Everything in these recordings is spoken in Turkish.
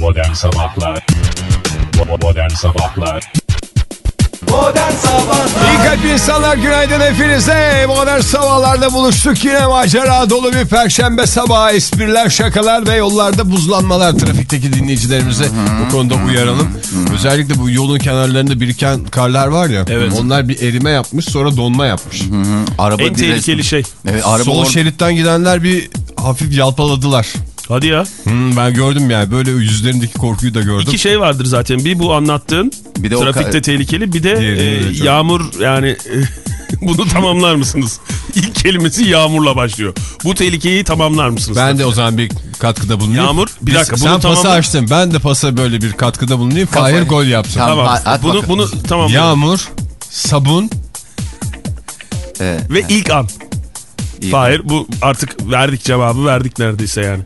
Modern Sabahlar Modern Sabahlar Modern Sabahlar İyi kalp insanlar günaydın hepinize. Modern sabahlarda buluştuk yine macera dolu bir perşembe sabahı. Espriler, şakalar ve yollarda buzlanmalar. Trafikteki dinleyicilerimize bu konuda uyaralım. Özellikle bu yolun kenarlarında biriken karlar var ya. Evet. Onlar bir erime yapmış sonra donma yapmış. Araba En tehlikeli şey. Evet, araba Sol or- şeritten gidenler bir hafif yalpaladılar. Hadi ya. Hmm, ben gördüm yani böyle yüzlerindeki korkuyu da gördüm. İki şey vardır zaten. Bir bu anlattığın Bir de trafikte tehlikeli. Bir de e, çok- yağmur yani bunu tamamlar mısınız? İlk kelimesi yağmurla başlıyor. Bu tehlikeyi tamamlar mısınız? Ben de o zaman bir katkıda bulunayım. Yağmur, bir Biz- dakika, bunu Sen pası tamamla- açtın. Ben de pasa böyle bir katkıda bulunayım. Fahir gol yapsın. Tamam. Tamam. At- bunu bakalım. bunu tamam. Yağmur, sabun, Evet, Ve ilk an. iyi. Fahir bu artık verdik cevabı verdik neredeyse yani.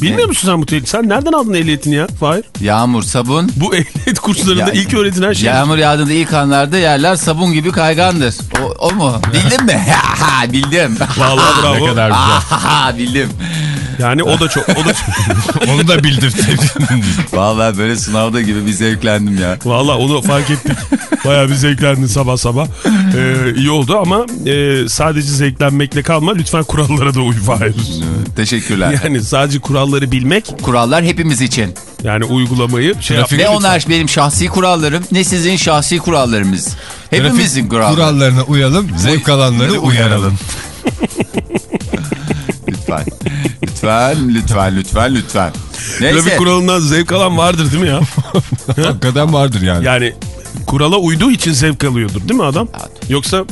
Bilmiyor Ne? musun sen bu tehlike? Sen nereden aldın ehliyetini ya Fahir? Yağmur, sabun. Bu ehliyet kurslarında Ya- ilk öğretilen şey. Yağmur yağdığında ilk anlarda yerler sabun gibi kaygandır. O, o mu? Bildin mi? Ha, Bildim. Vallahi bravo. ne kadar güzel. Ha, Bildim. Yani o da çok o da çok. Onu da bildirdim. Vallahi böyle sınavda gibi bir zevklendim ya. Vallahi onu fark ettik. Bayağı bir zevklendin sabah sabah. Ee, iyi oldu ama e, sadece zevklenmekle kalma. Lütfen kurallara da uy Fahir. Teşekkürler. Yani sadece kuralları bilmek Kurallar hepimiz için. yani uygulamayı şey. Ne onlar benim şahsi kurallarım ne sizin şahsi kurallarımız. Hepimizin kuralları. Kurallarına uyalım, zevk alanları uyaralım. Lütfen. Lütfen, lütfen, lütfen, lütfen. Neyse. Trafik kuralından zevk alan vardır değil mi ya? Hakikaten vardır yani. Yani kurala uyduğu için zevk alıyordur değil mi adam? Yoksa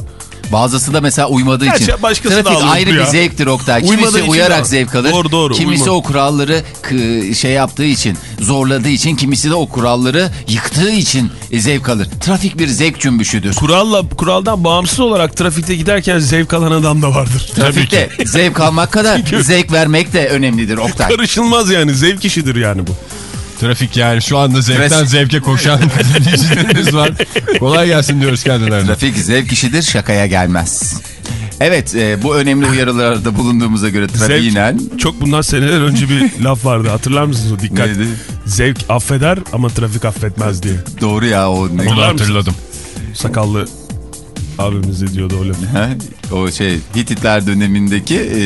Bazısı da mesela uymadığı Gerçi için. başkası da Trafik alır ayrı bir zevktir Oktay. Uymadığı Kimisi için uyarak de- zevk alır. Doğru, doğru, Kimisi uyma. o kuralları kı- şey yaptığı için, zorladığı için, kimisi de o kuralları yıktığı için zevk alır. Trafik bir zevk cümbüşüdür. kuralla kuraldan bağımsız olarak trafikte giderken zevk alan adam da vardır. Trafikte zevk almak kadar zevk vermek de önemlidir Oktay. Karışılmaz yani zevk işidir yani bu. Trafik yani şu anda zevkten Trafik- zevke koşan dinleyicilerimiz var. Kolay gelsin diyoruz kendilerine. Trafik zevk işidir, şakaya gelmez. Evet, e, bu önemli uyarılarda bulunduğumuza göre trafiğinen... Çok bundan seneler önce bir laf vardı hatırlar mısınız o dikkat. Neydi? Zevk affeder ama trafik affetmez diye. Doğru ya o ne? Onu hatırladım. Sakallı abimiz diyordu o lafı. Ha, o şey Hititler dönemindeki e,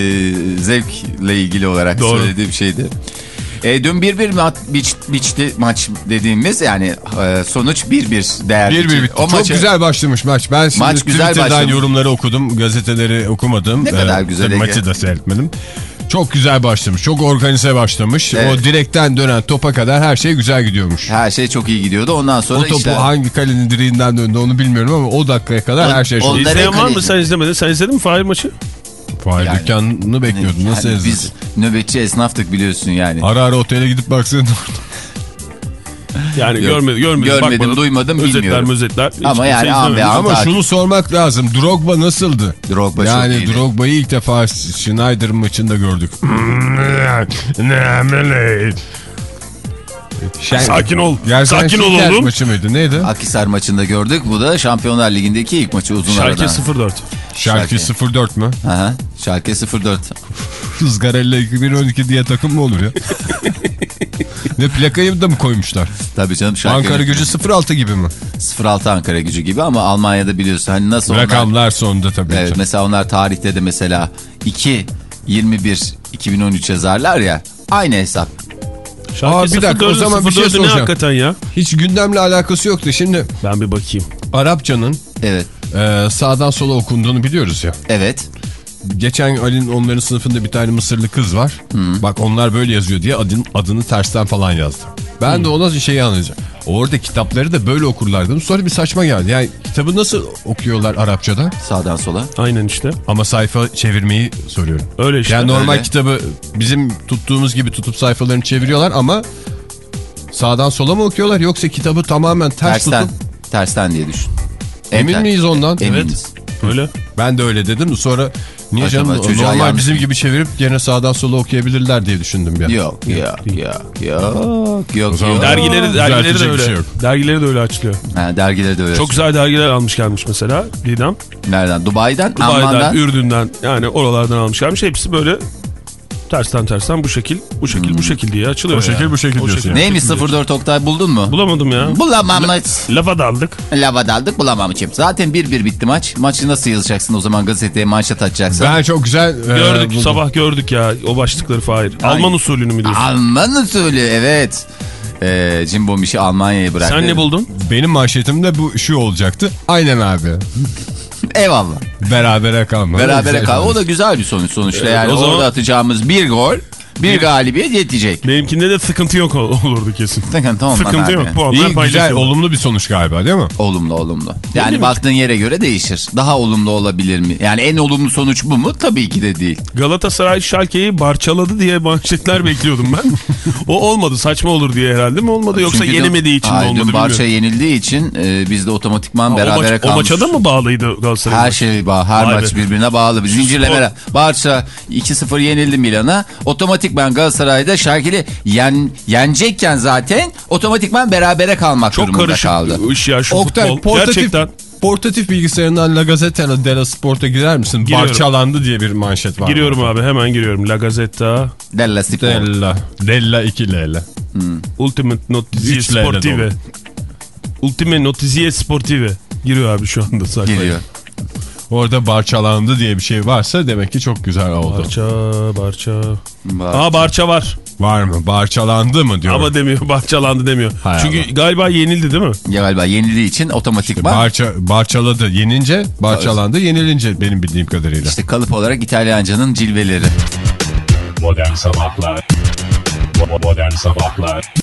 zevkle ilgili olarak Doğru. söylediği bir şeydi. E, dün 1-1 maç biç, biçti maç dediğimiz yani e, sonuç 1-1 değer. 1-1 bitti. O Çok maçı- güzel başlamış maç. Ben şimdi Maç güzel Twitter'dan başlamış. yorumları okudum. Gazeteleri okumadım. Ne kadar güzel. Maçı da seyretmedim. Çok güzel başlamış. Çok organize başlamış. Evet. O direkten dönen topa kadar her şey güzel gidiyormuş. Her şey çok iyi gidiyordu. Ondan sonra O topu işler- hangi kalenin direğinden döndü onu bilmiyorum ama o dakikaya kadar On- her şey çok iyi. Onları İzleyen var mı sen izlemedin? Sen izledin mi Fahir maçı? Fahir Yani- dükkanını bekliyordum. Nasıl Yani yani biz nöbetçi esnaftık biliyorsun yani. Ara ara otele gidip baksana. Yani Yok. görmedim, görmedim, Görmedim, bakmadım. duymadım, özetler, bilmiyorum. Özetler, Hiç Ama yani kimse an be an- Ama şunu sormak lazım. Drogba nasıldı? Drogba yani. Drogba'yı ilk defa Schneider maçında gördük. Şey- Sakin ol. Gerçekten Sakin ol oğlum. maçı mıydı? Neydi? Akhisar maçında gördük. Bu da Şampiyonlar Ligi'ndeki ilk maçı uzun Şarkı aradan. 04. Şarkı Şarkı. 04 mü? Aha, Şalke 04. Izgarella 2012 diye takım mı olur ya? Ve plakayı da mı koymuşlar? Tabii canım Şalke. Ankara gücü 06 gibi mi? 06 Ankara gücü gibi ama Almanya'da biliyorsun hani nasıl onlar... Rakamlar sonunda tabii Evet, ki. mesela onlar tarihte de mesela 2 21 2013 yazarlar ya. Aynı hesap. Şarkı Aa, bir dakika, o 04'ün zaman bir şey 04'ü ne soracağım. hakikaten ya? Hiç gündemle alakası yoktu. Şimdi Ben bir bakayım. Arapçanın Evet. e, sağdan sola okunduğunu biliyoruz ya. Evet. Geçen Ali'nin onların sınıfında bir tane Mısırlı kız var. Bak onlar böyle yazıyor diye adın, adını tersten falan yazdı. Ben de ona şeyi anlayacağım. Orada kitapları da böyle okurlardı. Sonra bir saçma geldi. Yani kitabı nasıl okuyorlar Arapçada? Sağdan sola. Aynen işte. Ama sayfa çevirmeyi soruyorum. Öyle işte. Yani normal öyle. kitabı bizim tuttuğumuz gibi tutup sayfalarını çeviriyorlar ama sağdan sola mı okuyorlar yoksa kitabı tamamen ters Tersten. tutup Tersten diye düşün. emin miyiz ondan? Eminiz. Öyle. Ben de öyle dedim. Sonra niye Acaba canım çocuğa normal yanlış bizim gibi çevirip gene sağdan sola okuyabilirler diye düşündüm bir an. Yok yok yok yok yok yok. Dergileri, dergileri de öyle. şey yok. dergileri de öyle açılıyor. Ha, dergileri de öyle. Çok güzel dergiler almış gelmiş mesela Didem. Nereden? Dubai'den, Dubai'den, Amman'dan. Ürdün'den yani oralardan almış gelmiş. Hepsi böyle Tersten tersten bu şekil, bu şekil, bu şekil diye açılıyor. O şekil, yani. bu şekil O diyorsun yani. Neymiş 04 Oktay buldun mu? Bulamadım ya. Bulamamış. Lafa daldık. Lava daldık bulamamışım. Zaten 1-1 bitti maç. Maçı nasıl yazacaksın o zaman gazeteye manşet açacaksın? Ben çok güzel... e, Gördük buldum. sabah gördük ya o başlıkları Fahir. Alman usulünü mü diyorsun? Alman usulü evet. Ee, Jimbo işi Almanya'ya bıraktı. Sen ne buldun? Benim manşetim de bu şu olacaktı. Aynen abi. Eyvallah. Berabere kalma. Berabere Güzel kal. O da güzel bir sonuç sonuçta. Evet, yani o zaman- orada atacağımız bir gol, bir galibiyet yetecek. Benimkinde de sıkıntı yok ol- olurdu kesin. Sıkıntı olmaz Sıkıntı abi. yok. Puanlar İyi güzel olumlu bir sonuç galiba değil mi? Olumlu olumlu. Yani baktığın yere göre değişir. Daha olumlu olabilir mi? Yani en olumlu sonuç bu mu? Tabii ki de değil. Galatasaray Schalke'yi barçaladı diye manşetler bekliyordum ben. o olmadı saçma olur diye herhalde mi olmadı yoksa Çünkü dün- yenemediği için mi Hayır, olmadı dün Barça bilmiyorum. yenildiği için e, biz de otomatikman Ha, o, berabere maç, o kalmış. maça da mı bağlıydı Galatasaray? Her şey bağ, her Vay maç be. birbirine bağlı. Bir Zincirleme. Barça 2-0 yenildi Milan'a. Otomatikman Galatasaray'da Şarkili yen, yenecekken zaten otomatikman berabere kalmak Çok durumunda karışık kaldı. iş ya şu Oktay futbol. portatif, Gerçekten portatif bilgisayarından La Gazzetta della Sport'a girer misin? Giriyorum. Parçalandı diye bir manşet var. giriyorum abi hemen giriyorum. La Gazzetta Della Sport. Della. Della 2 L'yle. Ultimate Notizie Sportive. Ultimate Notizie Sportive. Giriyor abi şu anda sayfaya. Geliyor. Orada barçalandı diye bir şey varsa demek ki çok güzel oldu. Barça, Barça. Bak. Aa Barça var. Var mı? Barçalandı mı diyor. Ama demiyor, Barçalandı demiyor. Hay Çünkü Allah. galiba yenildi değil mi? Ya galiba yenildiği için otomatikman Barça, barçaladı. Yenince barçalandı. Yenilince benim bildiğim kadarıyla. işte kalıp olarak İtalyancanın cilveleri. Modern Sabahlar Modern Sabahlar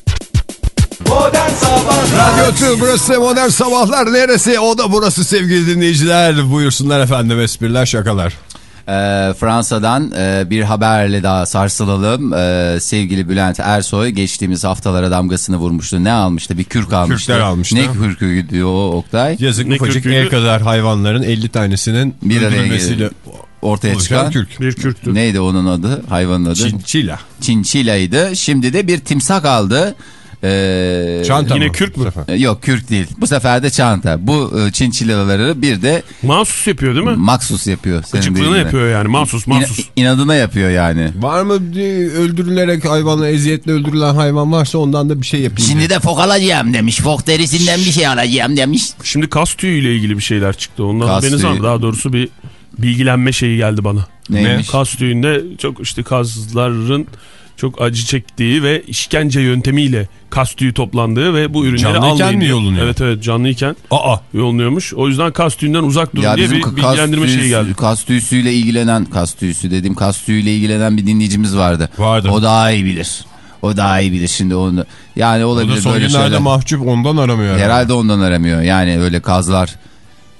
Modern Sabahlar Radyo Tü, burası Modern Sabahlar neresi? O da burası sevgili dinleyiciler. Buyursunlar efendim espriler şakalar. Ee, Fransa'dan e, bir haberle daha sarsılalım. Ee, sevgili Bülent Ersoy geçtiğimiz haftalara damgasını vurmuştu. Ne almıştı? Bir kürk almıştı. Kürkler almıştı. Ne kürkü diyor o Oktay? Yazık Ne ufacık kürküydü? el kadar hayvanların 50 tanesinin Bir öldürülmesiyle ortaya çıkan. kürk. Bir kürktü. Neydi onun adı? Hayvanın adı? Çinçila. Çinçila'ydı. Şimdi de bir timsak aldı. Ee, Çanta Yine mı? kürk mü? Bu sefer? e, Yok kürk değil. Bu sefer de çanta. Bu e, çinçilaları bir de Mahsus yapıyor değil mi? maksus yapıyor. Deyinle. yapıyor yani. Mahsus, İna- mahsus. inadına yapıyor yani. Var mı öldürülerek hayvanla eziyetle öldürülen hayvan varsa ondan da bir şey yapayım. Şimdi de fok alacağım demiş. Fok derisinden bir şey alacağım demiş. Şimdi kas tüyü ile ilgili bir şeyler çıktı. Ondan Kas var mı? Daha doğrusu bir bilgilenme şeyi geldi bana. Neymiş? Kas tüyünde çok işte kazların çok acı çektiği ve işkence yöntemiyle kas tüyü toplandığı ve bu ürünleri Canlıyken almayın mi yolunuyor? Evet evet canlıyken Aa yolluyormuş. O yüzden kas tüyünden uzak durun Ya diye bir bilgilendirme tüyüsü- şeyi geldi. Kas tüyüsüyle ilgilenen, kas tüyüsü dedim, kas tüyüyle ilgilenen bir dinleyicimiz vardı. Vardı. O daha iyi bilir. O daha iyi bilir şimdi onu. Yani o da olabilir son böyle günlerde şeyler. mahcup ondan aramıyor. herhalde. Herhalde ondan aramıyor. Yani öyle kazlar.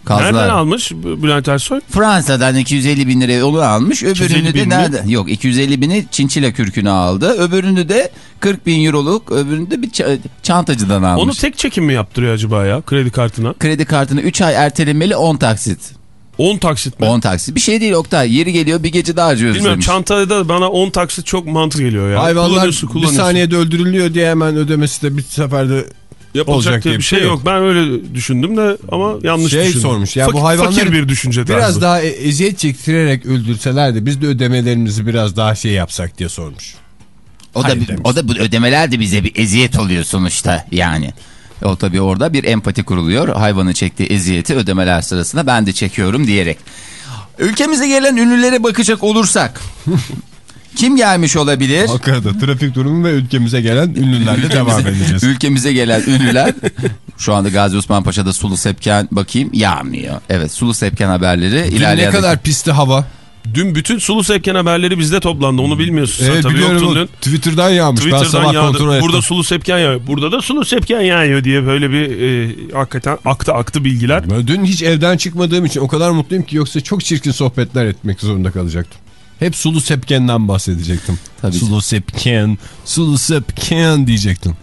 Kazlar. Nereden almış Bülent Ersoy? Fransa'dan 250 bin liraya onu almış. 250 Öbürünü de nerede? Yok 250 bini Çinçile kürkünü aldı. Öbürünü de 40 bin euroluk öbürünü de bir ça- çantacıdan almış. Onu tek çekim mi yaptırıyor acaba ya kredi kartına? Kredi kartını 3 ay ertelemeli 10 taksit. 10 taksit mi? 10 taksit. Bir şey değil Oktay. Yeri geliyor bir gece daha harcıyoruz Bilmiyorum demiş. çantaya da bana 10 taksit çok mantık geliyor ya. Hayvanlar Kullanıyorsun, bir kullanıyorsun. saniyede öldürülüyor diye hemen ödemesi de bir seferde Yapılacak olacak diye bir şey yok. Ben öyle düşündüm de ama yanlış Şey düşündüm. sormuş, ya bu Fak- hayvanları Fakir bir düşünce tarzı. biraz daha e- eziyet çektirerek öldürselerdi biz de ödemelerimizi biraz daha şey yapsak diye sormuş. O da, Hayır bir- demiş. o da bu ödemeler de bize bir eziyet oluyor sonuçta yani. O tabii orada bir empati kuruluyor. Hayvanın çektiği eziyeti ödemeler sırasında ben de çekiyorum diyerek. Ülkemize gelen ünlülere bakacak olursak. Kim gelmiş olabilir? Ankara'da trafik durumu ve ülkemize gelen ünlülerle devam edeceğiz. Ülkemize gelen ünlüler. Şu anda Gazi Osman Paşa'da sulu sepken bakayım yağmıyor. Evet sulu sepken haberleri Dün ne kadar pisti hava. Dün bütün sulu sepken haberleri bizde toplandı. Onu bilmiyorsun sen Evet tabii biliyorum dün. Twitter'dan yağmış. ben Twitter'dan sabah kontrol yağdı. ettim. Burada sulu sepken yağıyor. Burada da sulu sepken yağıyor diye böyle bir e, hakikaten aktı aktı bilgiler. Ben dün hiç evden çıkmadığım için o kadar mutluyum ki yoksa çok çirkin sohbetler etmek zorunda kalacaktım. Hep sulu sepkenden bahsedecektim. Tabii. Sulu sepken, sulu sepken diyecektim.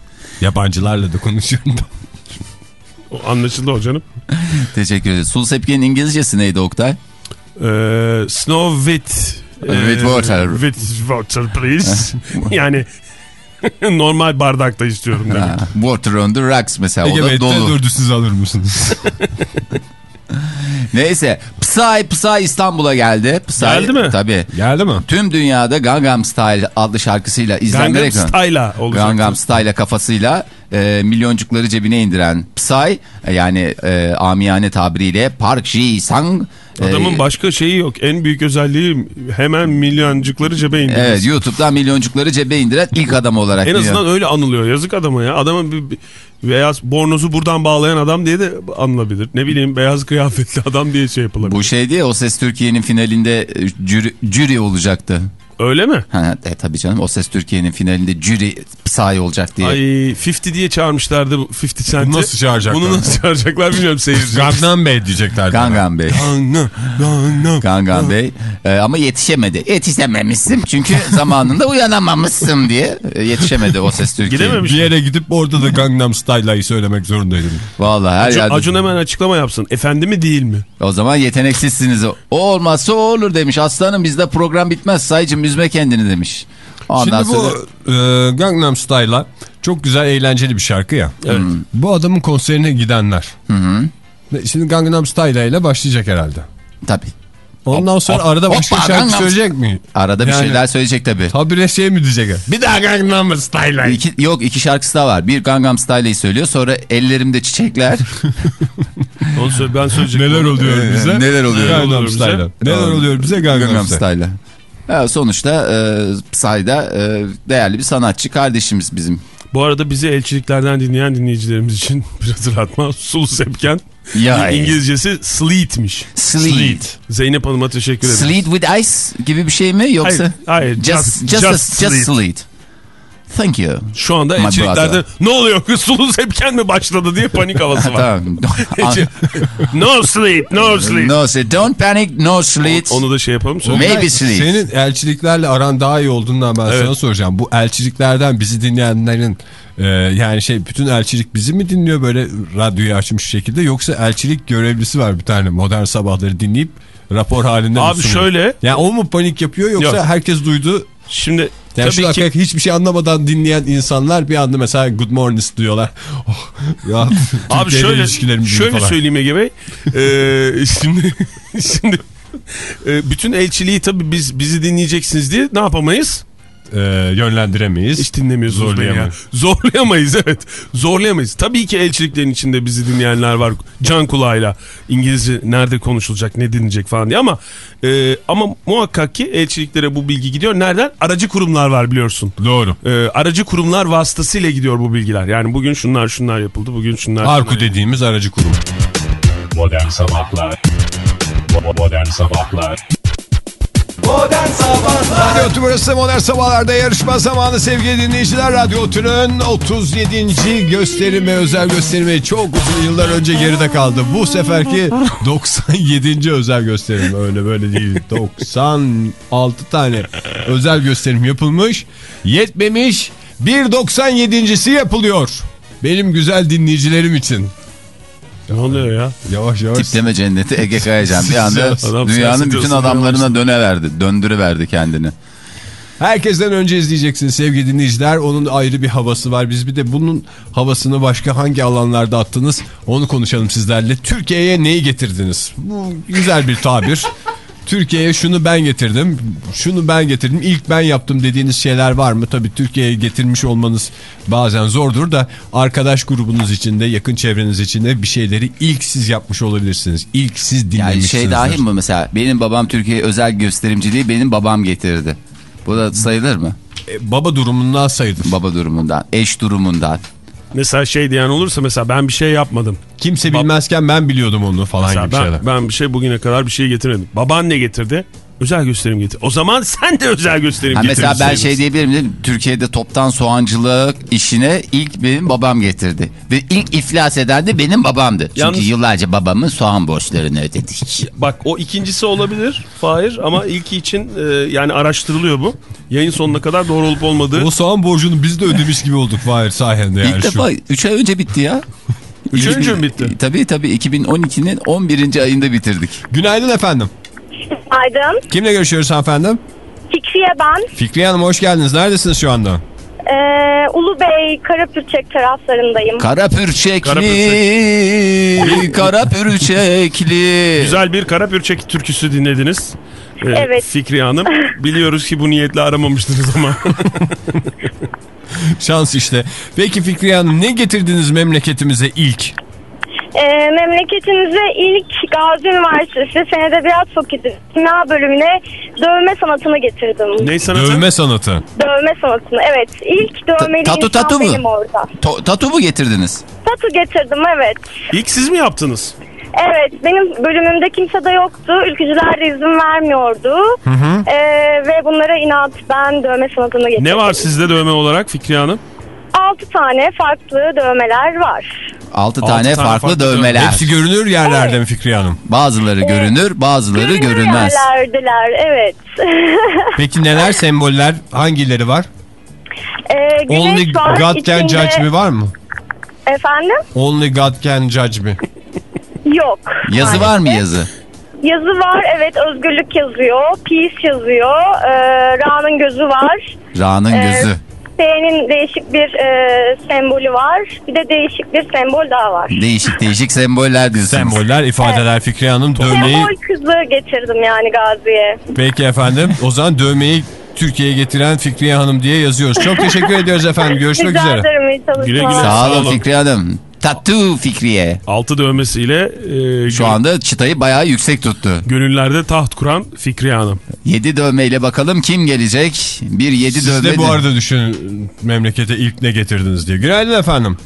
Yabancılarla da konuşuyorum. O Anlaşıldı o canım. Teşekkür ederiz. Sulu sepkenin İngilizcesi neydi Oktay? Ee, snow with... With water. With water please. yani normal bardakta istiyorum demek. Water on the rocks mesela. O Ege da Bey'de dolu. dördü siz alır mısınız? Neyse. Psy, Psy İstanbul'a geldi. Psy, Geldi mi? Tabii. Geldi mi? Tüm dünyada Gangnam Style adlı şarkısıyla Gangnam izlenmek Style'a olacak. Gangnam Style kafasıyla e, milyoncukları cebine indiren Psy e, yani e, amiyane tabiriyle Park Ji-sang e, Adamın başka şeyi yok. En büyük özelliği hemen milyoncukları cebe indirmesi. Evet YouTube'dan milyoncukları cebe indiren ilk adam olarak. En azından öyle anılıyor. Yazık adama ya. Adamın bir, bir beyaz bornozu buradan bağlayan adam diye de anılabilir. Ne bileyim beyaz kıyafetli adam diye şey yapılabilir. Bu şey diye O Ses Türkiye'nin finalinde jüri, jüri olacaktı. Öyle mi? Ha, e, tabii canım O Ses Türkiye'nin finalinde jüri sahi olacak diye. Ay 50 diye çağırmışlardı bu 50 Cent'i. Bunu nasıl çağıracaklar? Bunu nasıl çağıracaklar bilmiyorum seyirci. Gangnam Bey diyecekler. Gangnam Bey. Gangnam, Gangnam. Gangnam Bey. E, ama yetişemedi. Yetişememişsin çünkü zamanında uyanamamışsın diye e, yetişemedi O Ses Türkiye. Gidememiş. Bir yere gidip orada da Gangnam Style'ı söylemek zorundaydım. Vallahi her Acun, yerde. Acun hemen açıklama yapsın. Efendi mi değil mi? O zaman yeteneksizsiniz. O olmazsa o olur demiş. Aslanım bizde program bitmez. Saycım üzme kendini demiş. Ondan Şimdi sonra... bu e, Gangnam Style'a çok güzel eğlenceli bir şarkı ya. Evet. Bu adamın konserine gidenler. Ve Şimdi Gangnam Style ile başlayacak herhalde. Tabii. Ondan sonra arada başka hoppa, şarkı Gangnam- söyleyecek mi? Arada bir Yani- şeyler söyleyecek tabii. Habire şey mi diyecek? Bir daha Gangnam Style. İki, yok iki şarkısı da var. Bir Gangnam Style'ı söylüyor. Sonra ellerimde çiçekler. Onu söyle, ben söyleyeceğim. Neler oluyor bize? Ee, neler oluyor? Gangnam bize? Style'a. Neler oluyor bize Gangnam, Gangnam Style. Style'a. Ha, sonuçta e, Psy'da e, değerli bir sanatçı kardeşimiz bizim. Bu arada bizi elçiliklerden dinleyen dinleyicilerimiz için bir hatırlatma. Sulu Sepken. Ya, İngilizcesi sleet'miş. Sleet. Zeynep Hanım'a teşekkür ederim. Sleet with ice gibi bir şey mi yoksa? Hayır, hayır. Just, Just, just, just, just, sleet. sleet. Thank you. Şu anda brother. ne oluyor? Sulu Sepken mi başladı diye panik havası var. tamam. no sleep, no sleep. no, sleep. don't panic, no sleet. Onu da şey yapalım. Sonra. Maybe sleep. Senin elçiliklerle aran daha iyi olduğundan ben Evet. sana soracağım. Bu elçiliklerden bizi dinleyenlerin e, yani şey bütün elçilik bizi mi dinliyor böyle radyoyu açmış şekilde yoksa elçilik görevlisi var bir tane modern sabahları dinleyip rapor halinde mi Abi sunuyor? şöyle. Yani o mu panik yapıyor yoksa Yok. herkes duydu Şimdi yani şu tabii ki dakika hiçbir şey anlamadan dinleyen insanlar bir anda mesela good morning diyorlar. Oh, ya, Abi şöyle şöyle falan. söyleyeyim Ege Bey. Ee, şimdi şimdi e, bütün elçiliği tabii biz bizi dinleyeceksiniz diye ne yapamayız? E, yönlendiremeyiz. Hiç dinlemiyorsunuz beni ya. Zorlayamayız. Zorlayamayız evet. Zorlayamayız. Tabii ki elçiliklerin içinde bizi dinleyenler var. Can kulağıyla İngilizce nerede konuşulacak ne dinleyecek falan diye ama e, ama muhakkak ki elçiliklere bu bilgi gidiyor. Nereden? Aracı kurumlar var biliyorsun. Doğru. E, aracı kurumlar vasıtasıyla gidiyor bu bilgiler. Yani bugün şunlar şunlar yapıldı. Bugün şunlar Arku şunlar dediğimiz aracı kurum. Modern Sabahlar Modern Sabahlar Modern Sabahlar Radyo Tümrüt'ü Modern Sabahlar'da yarışma zamanı sevgili dinleyiciler. Radyo Tünün 37. gösterimi, özel gösterimi çok uzun yıllar önce geride kaldı. Bu seferki 97. özel gösterim. Öyle böyle değil. 96 tane özel gösterim yapılmış. Yetmemiş. Bir 97.si yapılıyor. Benim güzel dinleyicilerim için. Ne oluyor ya? Yavaş yavaş. Tipleme cenneti Ege Kayacan. Bir anda Adam dünyanın bütün adamlarına döneverdi. Döndürüverdi kendini. Herkesten önce izleyeceksiniz sevgili dinleyiciler. Onun ayrı bir havası var. Biz bir de bunun havasını başka hangi alanlarda attınız onu konuşalım sizlerle. Türkiye'ye neyi getirdiniz? Bu güzel bir tabir. Türkiye'ye şunu ben getirdim, şunu ben getirdim, ilk ben yaptım dediğiniz şeyler var mı? Tabii Türkiye'ye getirmiş olmanız bazen zordur da arkadaş grubunuz içinde, yakın çevreniz içinde bir şeyleri ilk siz yapmış olabilirsiniz. İlk siz Yani dinlemişsinizdir. şey dahil mi mesela? Benim babam Türkiye özel gösterimciliği benim babam getirdi. Bu da sayılır mı? E, baba durumundan sayılır. Baba durumundan, eş durumundan. Mesela şey diyen olursa mesela ben bir şey yapmadım. Kimse bilmezken ben biliyordum onu falan Mesela gibi şeyler. ben, ben bir şey bugüne kadar bir şey getirmedim. Baban ne getirdi? Özel gösterim getir. O zaman sen de özel gösterim Ha getir. mesela ben şey diyebilirim değil mi? Türkiye'de toptan soğancılık işine ilk benim babam getirdi. Ve ilk iflas eden de benim babamdı. Çünkü Yalnız- yıllarca babamın soğan borçlarını ödedik. Bak o ikincisi olabilir Fahir ama ilki için e, yani araştırılıyor bu. Yayın sonuna kadar doğru olup olmadığı. O soğan borcunu biz de ödemiş gibi olduk Fahir sayende yani ilk şu. defa 3 ay önce bitti ya. Üç ay İlk- önce mi bitti? Tabii tabii 2012'nin 11. ayında bitirdik. Günaydın efendim. Aydın. Kimle görüşüyoruz hanımefendi? Fikriye ben. Fikriye Hanım hoş geldiniz. Neredesiniz şu anda? Ee, Ulubey, Karapürçek taraflarındayım. Kara pürçekli, kara pürçekli. Güzel bir Karapürçek türküsü dinlediniz. Ee, Evet. Fikriye Hanım. Biliyoruz ki bu niyetle aramamıştınız ama. Şans işte. Peki Fikriye Hanım ne getirdiniz memleketimize ilk? Ee, memleketimize ilk Gazi Üniversitesi Senede Biraz Fakültesi Kimya bölümüne dövme sanatını getirdim. ne sanatı? Dövme sanatı. Dövme sanatını evet. İlk dövmeli tatu insan tatu mu? benim orada. To- tatu mu getirdiniz? Tatu getirdim evet. İlk siz mi yaptınız? Evet benim bölümümde kimse de yoktu. Ülkücüler de izin vermiyordu. Ee, ve bunlara inat ben dövme sanatını getirdim. Ne var sizde dövme olarak Fikriye Hanım? 6 tane farklı dövmeler var. Altı Altı tane, tane farklı, farklı dövmeler. Hepsi görünür yerlerde mi Fikriye Hanım? Bazıları görünür, bazıları Görünür görünmez. yerlerdiler evet. Peki neler semboller hangileri var? ee, güneş Only var, God can içinde- judge me var mı? Efendim? Only God can judge me. Yok. Yazı var mı yazı? Yazı var evet özgürlük yazıyor. Peace yazıyor. Ee, Ra'nın gözü var. Ra'nın Ee, gözü. S'nin değişik bir e, sembolü var. Bir de değişik bir sembol daha var. Değişik değişik semboller diyorsunuz. Semboller, ifadeler Fikriye Hanım dövmeyi. Sembol kızı getirdim yani Gazi'ye. Peki efendim o zaman dövmeyi Türkiye'ye getiren Fikriye Hanım diye yazıyoruz. Çok teşekkür ediyoruz efendim. Görüşmek Rica üzere. ederim iyi çalışmalar. Güle güle. Sağ olun. Fikriye Hanım. Tattoo Fikriye. Altı dövmesiyle e, Şu anda çıtayı bayağı yüksek tuttu. gönüllerde taht kuran Fikriye Hanım. Yedi dövmeyle bakalım kim gelecek? Bir yedi Siz dövme. de bu arada düşünün memlekete ilk ne getirdiniz diye. Günaydın efendim.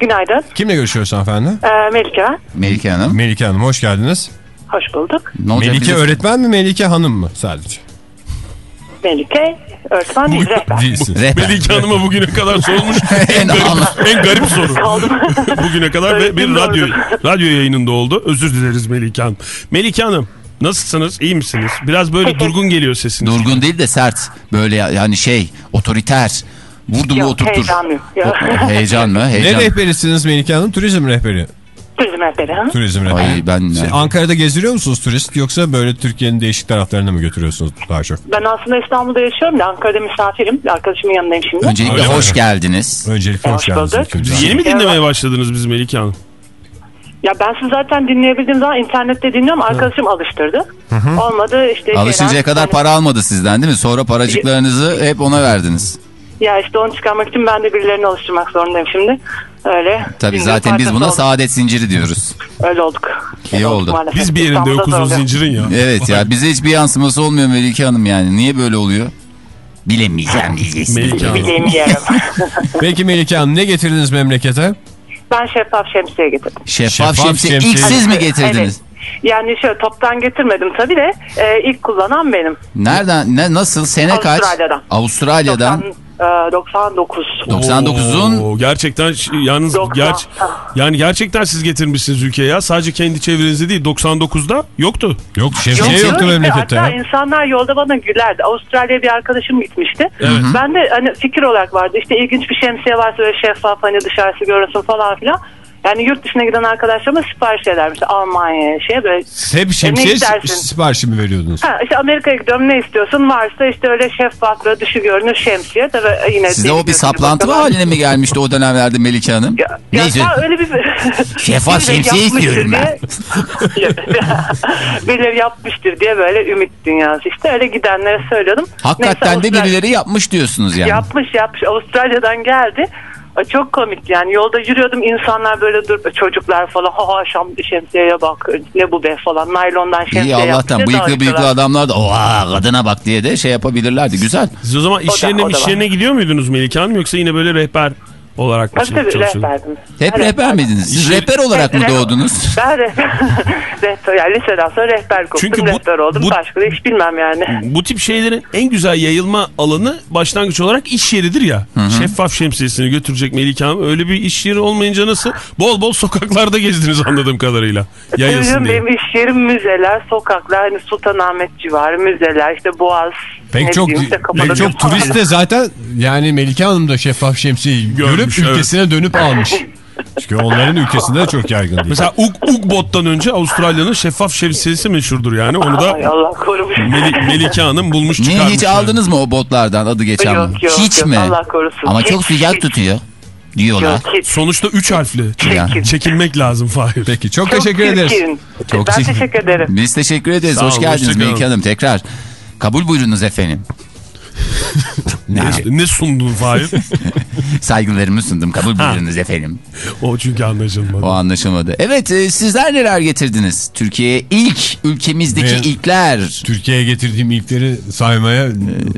Günaydın. Kimle görüşüyoruz hanımefendi? Ee, Melike. Melike Hanım. Melike Hanım hoş geldiniz. Hoş bulduk. Melike öğretmen mi Melike Hanım mı sadece? Melike. Öğretmen değil rehber. Değilsiniz. Rehber. Melike Hanım'a bugüne kadar sorulmuş En garip, en garip soru. Kaldım. bugüne kadar ve bir radyo radyo yayınında oldu. Özür dileriz Melike Hanım. Melike Hanım nasılsınız? İyi misiniz? Biraz böyle durgun geliyor sesiniz. Durgun değil de sert. Böyle ya- yani şey otoriter. Vurdu mu oturtur. heyecan. O- heyecan mı? Ne rehberisiniz Melike Hanım? Turizm rehberi. Turizm rehberi. ha? Turizm rehberi. Ay ben Siz Ankara'da gezdiriyor musunuz turist yoksa böyle Türkiye'nin değişik taraflarına mı götürüyorsunuz daha çok? Ben aslında İstanbul'da yaşıyorum da Ankara'da misafirim. Arkadaşımın yanındayım şimdi. öncelikle Öyle mi? hoş geldiniz. Öncelikle hoş Hoş geldiniz. Yeni mi dinlemeye başladınız biz Melike Hanım? Ya ben sizi zaten dinleyebildiğim zaman internette dinliyorum. Arkadaşım alıştırdı. Olmadı işte. Alışıncaya kadar hani- para almadı sizden değil mi? Sonra paracıklarınızı hep ona verdiniz. Ya işte onu çıkarmak için ben de birilerini alıştırmak zorundayım şimdi. Öyle. Tabii zaten biz buna olduk. saadet zinciri diyoruz. Öyle olduk. İyi Öyle olduk oldu. maalesef. Biz bir yerinde yokuz o zincirin ya. Evet ya bize hiçbir yansıması olmuyor Melike Hanım yani. Niye böyle oluyor? Bilemeyeceğim diyeceksiniz. Melike Hanım. Bilemiyorum. Peki Melike Hanım ne getirdiniz memlekete? ben şeffaf şemsiye getirdim. Şeffaf, Şeffaf şemsiye. şemsiye. İlk siz mi Evet. getirdiniz? Yani şöyle toptan getirmedim tabii de e, ilk kullanan benim. Nereden? Ne, nasıl? Sene kaç? Avustralya'dan. Avustralya'dan. 90, e, 99. 99'un Oo, gerçekten ş- yalnız 90. gerç yani gerçekten siz getirmişsiniz ülkeye ya. Sadece kendi çevrenizde değil 99'da yoktu. Yok şemsiye Yok, yoktu işte memlekette Hatta ya. insanlar yolda bana gülerdi. Avustralya'ya bir arkadaşım gitmişti. Ben de hani fikir olarak vardı. İşte ilginç bir şemsiye varsa böyle şeffaf hani dışarısı görünsün falan filan. Yani yurt dışına giden arkadaşlarıma sipariş ederim. İşte Almanya'ya şey böyle. Hep şemsiye istersin? siparişi mi veriyordunuz? Ha, işte Amerika'ya gidiyorum ne istiyorsun? Varsa işte öyle şeffaf böyle dışı görünür şemsiye. Tabii yine Size o bir saplantı gözüküyor. haline mi gelmişti o dönemlerde Melike Hanım? Ya, ne ya öyle bir Şeffaf şemsiye istiyorum ben. diye- birileri yapmıştır diye böyle ümit dünyası işte öyle gidenlere söylüyordum. Hakikaten Neyse, de Avustralya- birileri yapmış diyorsunuz yani. Yapmış yapmış Avustralya'dan geldi. Çok komikti yani. Yolda yürüyordum insanlar böyle durup çocuklar falan ha ha şam şemsiyeye bak ne bu be? falan. Naylondan şemsiye İyi Allah'tan yapmışlar, bıyıklı bıyıklı adamlar da oha kadına bak diye de şey yapabilirlerdi. Güzel. Siz o zaman iş yerine, o da iş yerine gidiyor muydunuz Melike Hanım? Yoksa yine böyle rehber olarak mı Tabii çalışıyordunuz? Hep Ben rehber miydiniz? Siz rehber olarak mı doğdunuz? Ben rehber, rehber yani liseden sonra rehber koptum Çünkü bu- rehber oldum bu- başka da hiç bilmem yani. Bu tip şeylerin en güzel yayılma alanı başlangıç olarak iş yeridir ya. Şeffaf şemsiyesini götürecek Melike Hanım. Öyle bir iş yeri olmayınca nasıl? Bol bol sokaklarda gezdiniz anladığım kadarıyla. Yayılsın Benim, diye. benim iş yerim müzeler, sokaklar, hani Sultanahmet civarı müzeler, işte Boğaz. Pek çok pek çok turist de zaten yani Melike Hanım da şeffaf şemsiyeyi Görmüş, görüp evet. ülkesine dönüp almış. Çünkü onların ülkesinde de çok yaygın değil. Mesela Ug, Ugbot'tan önce Avustralya'nın şeffaf şemsiyesi meşhurdur yani. Onu da Ay Allah korumuş. Melik, Melike Hanım bulmuş Niye çıkarmış. hiç yani. aldınız mı o botlardan adı geçen? Yok, yok, hiç yok, mi? Allah korusun. Ama Hiç, çok sıcak hiç. tutuyor diyorlar. Yok, hiç. Sonuçta 3 harfli. Ya. Çirkin. Çekilmek lazım Fahir. Peki çok, Çok teşekkür ederiz. çirkin. Çok ben teşekkür ederim. Biz teşekkür ederiz. Sağ Hoş geldiniz. Melike Hanım tekrar. Kabul buyurunuz efendim. Ne, ne sundun Fahir? Saygılarımı sundum. Kabul buyurunuz efendim. o çünkü anlaşılmadı. O anlaşılmadı. Evet e, sizler neler getirdiniz? Türkiye'ye ilk ülkemizdeki Ne? ilkler. Türkiye'ye getirdiğim ilkleri saymaya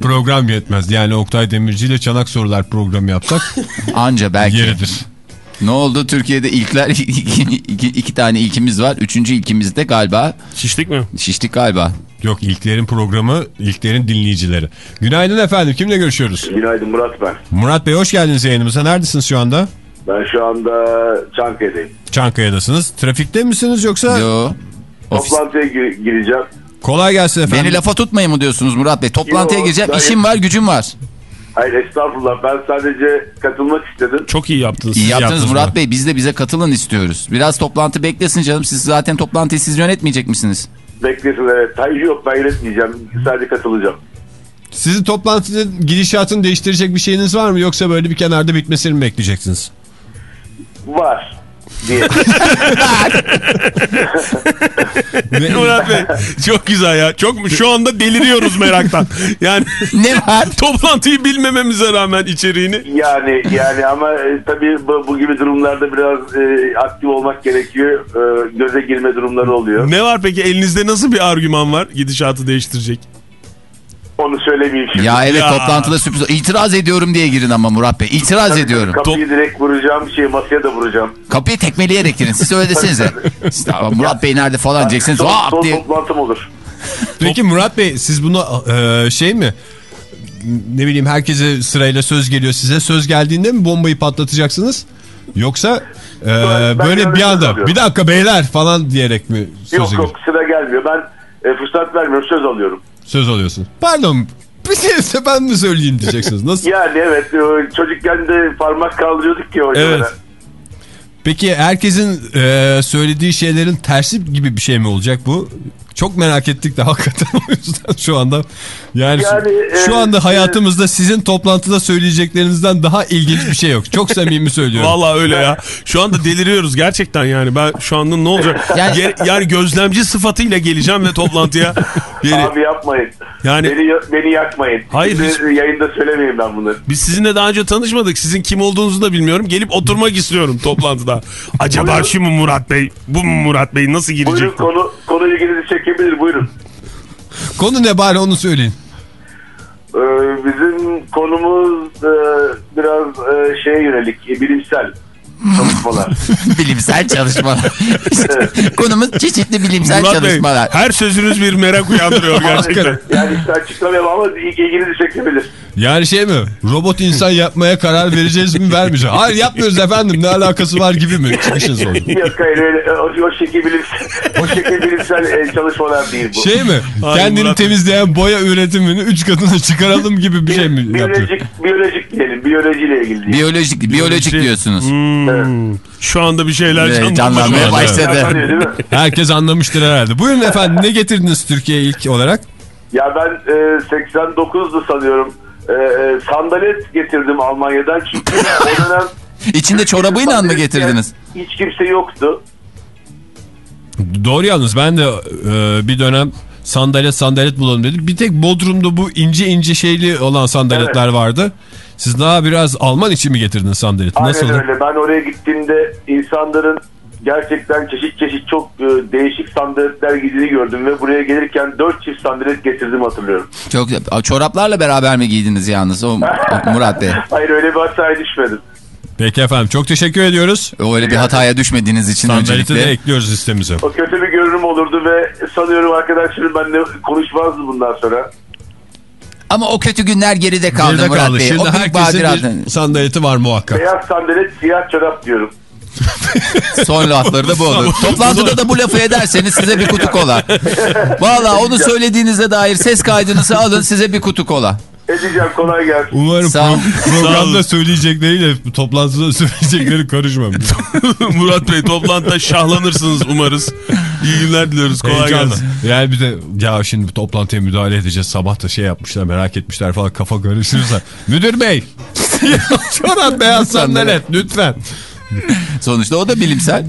program yetmez. Yani Oktay Demirci ile Çanak Sorular programı yapsak Anca belki. yeridir. Ne oldu? Türkiye'de ilkler iki, iki tane ilkimiz var. Üçüncü ilkimiz de galiba Şiştik mi? şiştik galiba. Yok ilklerin programı, ilklerin dinleyicileri. Günaydın efendim. Kimle görüşüyoruz? Günaydın Murat ben. Murat Bey hoş geldiniz yayınımıza. Neredesiniz şu anda? Ben şu anda Çankaya'dayım. Çankaya'dasınız. Trafikte misiniz yoksa? Yo. Ofis. Toplantıya gir- gireceğim. Kolay gelsin efendim. Beni lafa tutmayın mı diyorsunuz Murat Bey? Toplantıya Yo, gireceğim. İşim var, gücüm var. Hayır estağfurullah ben sadece katılmak istedim. Çok iyi yaptınız. İyi Siz yaptınız yaptınız Murat bunu. Bey. Biz de bize katılın istiyoruz. Biraz toplantı beklesin canım. Siz zaten toplantıyı siz yönetmeyecek misiniz? Beklesin evet. Hayır yok ben iletmeyeceğim. Sadece katılacağım. Sizin toplantının gidişatını değiştirecek bir şeyiniz var mı? Yoksa böyle bir kenarda bitmesini mi bekleyeceksiniz? Var diye. Murat Bey çok güzel ya. Çok şu anda deliriyoruz meraktan. Yani Ne var? toplantıyı bilmememize rağmen içeriğini. yani yani ama e, tabii bu, bu gibi durumlarda biraz e, aktif olmak gerekiyor. E, göze girme durumları oluyor. Ne var peki elinizde nasıl bir argüman var gidişatı değiştirecek? Onu söylemeyeyim şimdi. Ya evet Ya. toplantıda sürpriz. İtiraz ediyorum diye girin ama Murat Bey. İtiraz ediyorum. Kapıyı direkt vuracağım. Şey masaya da vuracağım. Kapıyı tekmeleyerek girin. Siz öyle desenize. İşte, Murat Bey nerede falan diyeceksiniz. Son, Hop son diye. toplantım olur. Peki Murat Bey siz bunu e, şey mi? Ne bileyim herkese sırayla söz geliyor size. Söz geldiğinde mi bombayı patlatacaksınız? Yoksa e, ben böyle bir anda alıyorum. bir dakika beyler falan diyerek mi söze Yok yok sıra gelmiyor. Ben e, fırsat vermiyorum söz alıyorum. Söz alıyorsun? Pardon bir şeyse ben mi söyleyeyim diyeceksiniz. Nasıl? Yani evet e, çocukken de parmak kaldırıyorduk ya hocalara. Evet. Peki herkesin e, söylediği şeylerin tersi gibi bir şey mi olacak bu? Çok merak ettik de hakikaten o yüzden şu anda yani, Yani, şu, şu e, anda hayatımızda sizin toplantıda söyleyeceklerinizden daha ilginç bir şey yok. Çok samimi söylüyorum. Vallahi öyle ya. Şu anda deliriyoruz gerçekten yani. Ben şu anda ne olacak? Yani- Yani, yani gözlemci sıfatıyla geleceğim ve toplantıya. Yani, Abi yapmayın. Yani- beni, beni yakmayın. Hayır, hiç- yayında söylemeyeyim ben bunları. biz sizinle daha önce tanışmadık. Sizin kim olduğunuzu da bilmiyorum. Gelip oturmak istiyorum toplantıda. Acaba Buyurun. şu mu Murat Bey? Bu mu Murat Bey? Nasıl Buyurun girecek? konu, konu ilginizi çekebilir buyurun. Konu ne bari onu söyleyin. Ee, bizim konumuz e, biraz e, şeye yönelik bilimsel çalışmalar. bilimsel çalışmalar. Konumuz çeşitli bilimsel Murat Bey, çalışmalar. her sözünüz bir merak uyandırıyor gerçekten. yani işte açıklamayalım ama ilgi- ilginizi çekebilir. Yani şey mi? Robot insan yapmaya karar vereceğiz mi vermeyeceğiz? Hayır yapmıyoruz efendim ne alakası var gibi mi? Çıkışınız oldu. Yok hayır öyle, o, o şekil bilimsel, o şekil bilimsel e, çalışmalar değil bu. Şey mi? Ay, Kendini Murat Bey. temizleyen boya üretimini 3 katına çıkaralım gibi bir şey mi yapıyor? Biyolojik, biyolojik diyelim. Biyolojiyle ilgili. Biyolojik, biyolojik diyorsunuz. Hmm, şu anda bir şeyler Evet, canlanmaya canlanmaya başladı. Herkes anlamıştır herhalde. Buyurun efendim ne getirdiniz Türkiye'ye ilk olarak? Ya ben e, 89'du sanıyorum. E, e, sandalet getirdim Almanya'dan çünkü o dönem İçinde çorabıyla mı getirdiniz? hiç kimse yoktu. Doğru yalnız ben de e, bir dönem sandalet sandalet bulalım dedim. Bir tek Bodrum'da bu ince ince şeyli olan sandaletler vardı. Siz daha biraz Alman için mi getirdiniz sandaleti? Aynen Nasıldı? öyle. Ben oraya gittiğimde insanların gerçekten çeşit çeşit çok e, değişik sandaletler giydiğini gördüm ve buraya gelirken 4 çift sandalet getirdim hatırlıyorum. Çok çoraplarla beraber mi giydiniz yalnız o, o Murat Bey? Hayır öyle bir hataya düşmedim. Peki efendim çok teşekkür ediyoruz. Öyle bir hataya düşmediğiniz için Sandaleti de öncelikle. ekliyoruz listemize. O kötü bir görünüm olurdu ve sanıyorum arkadaşlarım benimle konuşmazdı bundan sonra. Ama o kötü günler geride kaldı Geride Murat kaldı. Bey. Şimdi o herkesin bir sandaleti var muhakkak. Beyaz sandalet, siyah çorap diyorum. son lafları da bu olur. Toplantıda da bu lafı ederseniz size bir kutu kola. Valla onu söylediğinize dair ses kaydınızı alın size bir kutu kola. Edeceğim kolay gelsin. Umarım Sağ ol. pro- programda söyleyecekleriyle toplantıda söyleyecekleri karışmamış. Murat Bey toplantıda şahlanırsınız umarız. İyi günler diliyoruz. Kolay Heyecanla. gelsin. Yani bir de ya şimdi toplantıya müdahale edeceğiz. Sabah da şey yapmışlar merak etmişler falan kafa karışırsa. Müdür bey. Çorap beyaz sandalet lütfen. Sonuçta o da bilimsel.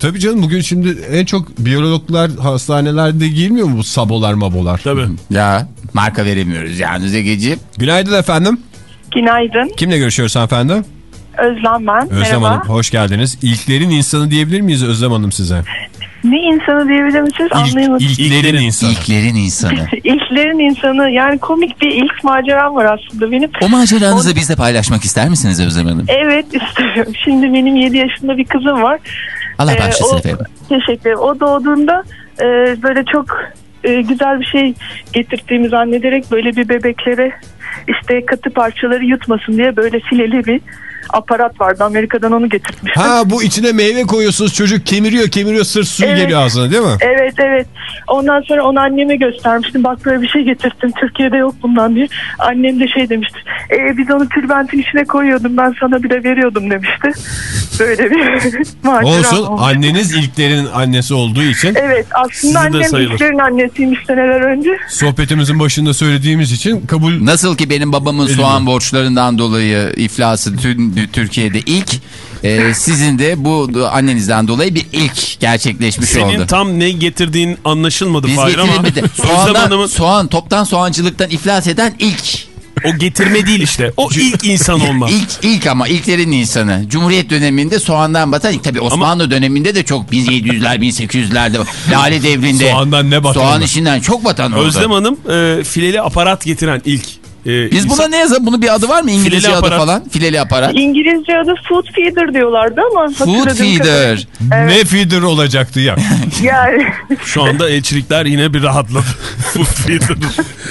Tabii canım bugün şimdi en çok biyologlar hastanelerde giymiyor mu bu sabolar mabolar? Tabii. Ya marka veremiyoruz yani Zegeciğim. Günaydın efendim. Günaydın. Kimle görüşüyoruz hanımefendi? Özlem ben. Özlem Merhaba. Hanım hoş geldiniz. İlklerin insanı diyebilir miyiz Özlem Hanım size? Ne insanı diyebilir misiniz? Anlayamadım. İlk, ilklerin insanı. İlklerin insanı. İlklerin insanı yani komik bir ilk maceram var aslında benim. O maceranızı bizle paylaşmak ister misiniz Özlem Hanım? Evet istiyorum. Şimdi benim 7 yaşında bir kızım var. Allah Ee, bağışlasın o- efendim. Teşekkür ederim. O doğduğunda e, böyle çok e, güzel bir şey getirdiğimi zannederek böyle bir bebeklere işte katı parçaları yutmasın diye böyle fileli bir aparat vardı. Amerika'dan onu getirtmiştim. Ha bu içine meyve koyuyorsunuz çocuk kemiriyor kemiriyor sırf suyu Evet. geliyor ağzına değil mi? Evet evet. Ondan sonra onu anneme göstermiştim. Bak böyle bir şey getirttim. Türkiye'de yok bundan diye. Annem de şey demişti. E, biz onu tülbentin içine koyuyordum. Ben sana bir de veriyordum demişti. Böyle bir macera Olsun oldu. anneniz ilklerin annesi olduğu için Evet aslında annem ilklerin annesiymiş seneler önce. sohbetimizin başında söylediğimiz için kabul Nasıl ki benim babamın soğan borçlarından dolayı iflası tüm Türkiye'de ilk, e, sizin de bu annenizden dolayı bir ilk gerçekleşmiş Senin oldu. tam ne getirdiğin anlaşılmadı Biz Fahir ama Soğandan, Hanım'ın soğan, toptan soğancılıktan iflas eden ilk. o getirme değil işte. O ilk insan olma. İlk, ilk ama ilklerin insanı. Cumhuriyet döneminde soğandan batan, tabii Osmanlı döneminde de çok 1700'ler 1800'lerde Lale devrinde. Soğandan ne batan Soğan işinden çok batan oldu. Özlem Hanım e, fileli aparat getiren ilk. E, Biz buna ne yazalım? Bunun bir adı var mı? İngilizce Fileli adı aparat. falan. Fileli aparat. İngilizce adı food feeder diyorlardı ama Food feeder. ne feeder olacaktı ya. Yani Şu anda elçilikler yine bir rahatladı. Food feeder.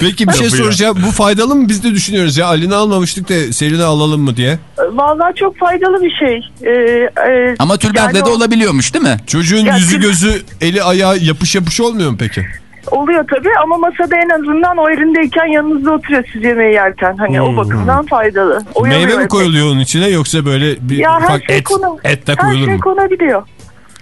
Peki bir şey soracağım. Bu faydalı mı biz de düşünüyoruz ya. Ali'ni almamıştık da Selin'i alalım mı diye. vallahi çok faydalı bir şey. Ee, e, Ama tülbentle yani de o- olabiliyormuş değil mi? Çocuğun Ya yüzü gözü eli ayağı yapış yapış olmuyor mu peki? Oluyor tabii ama masada en azından o elindeyken yanınızda oturuyor siz yemeği yerken. Hani o bakımdan faydalı. Oyalıyor Meyve mi koyuluyor onun içine yoksa böyle bir Ya her ufak şey et, konu, et de her koyulur şey mu? konabiliyor.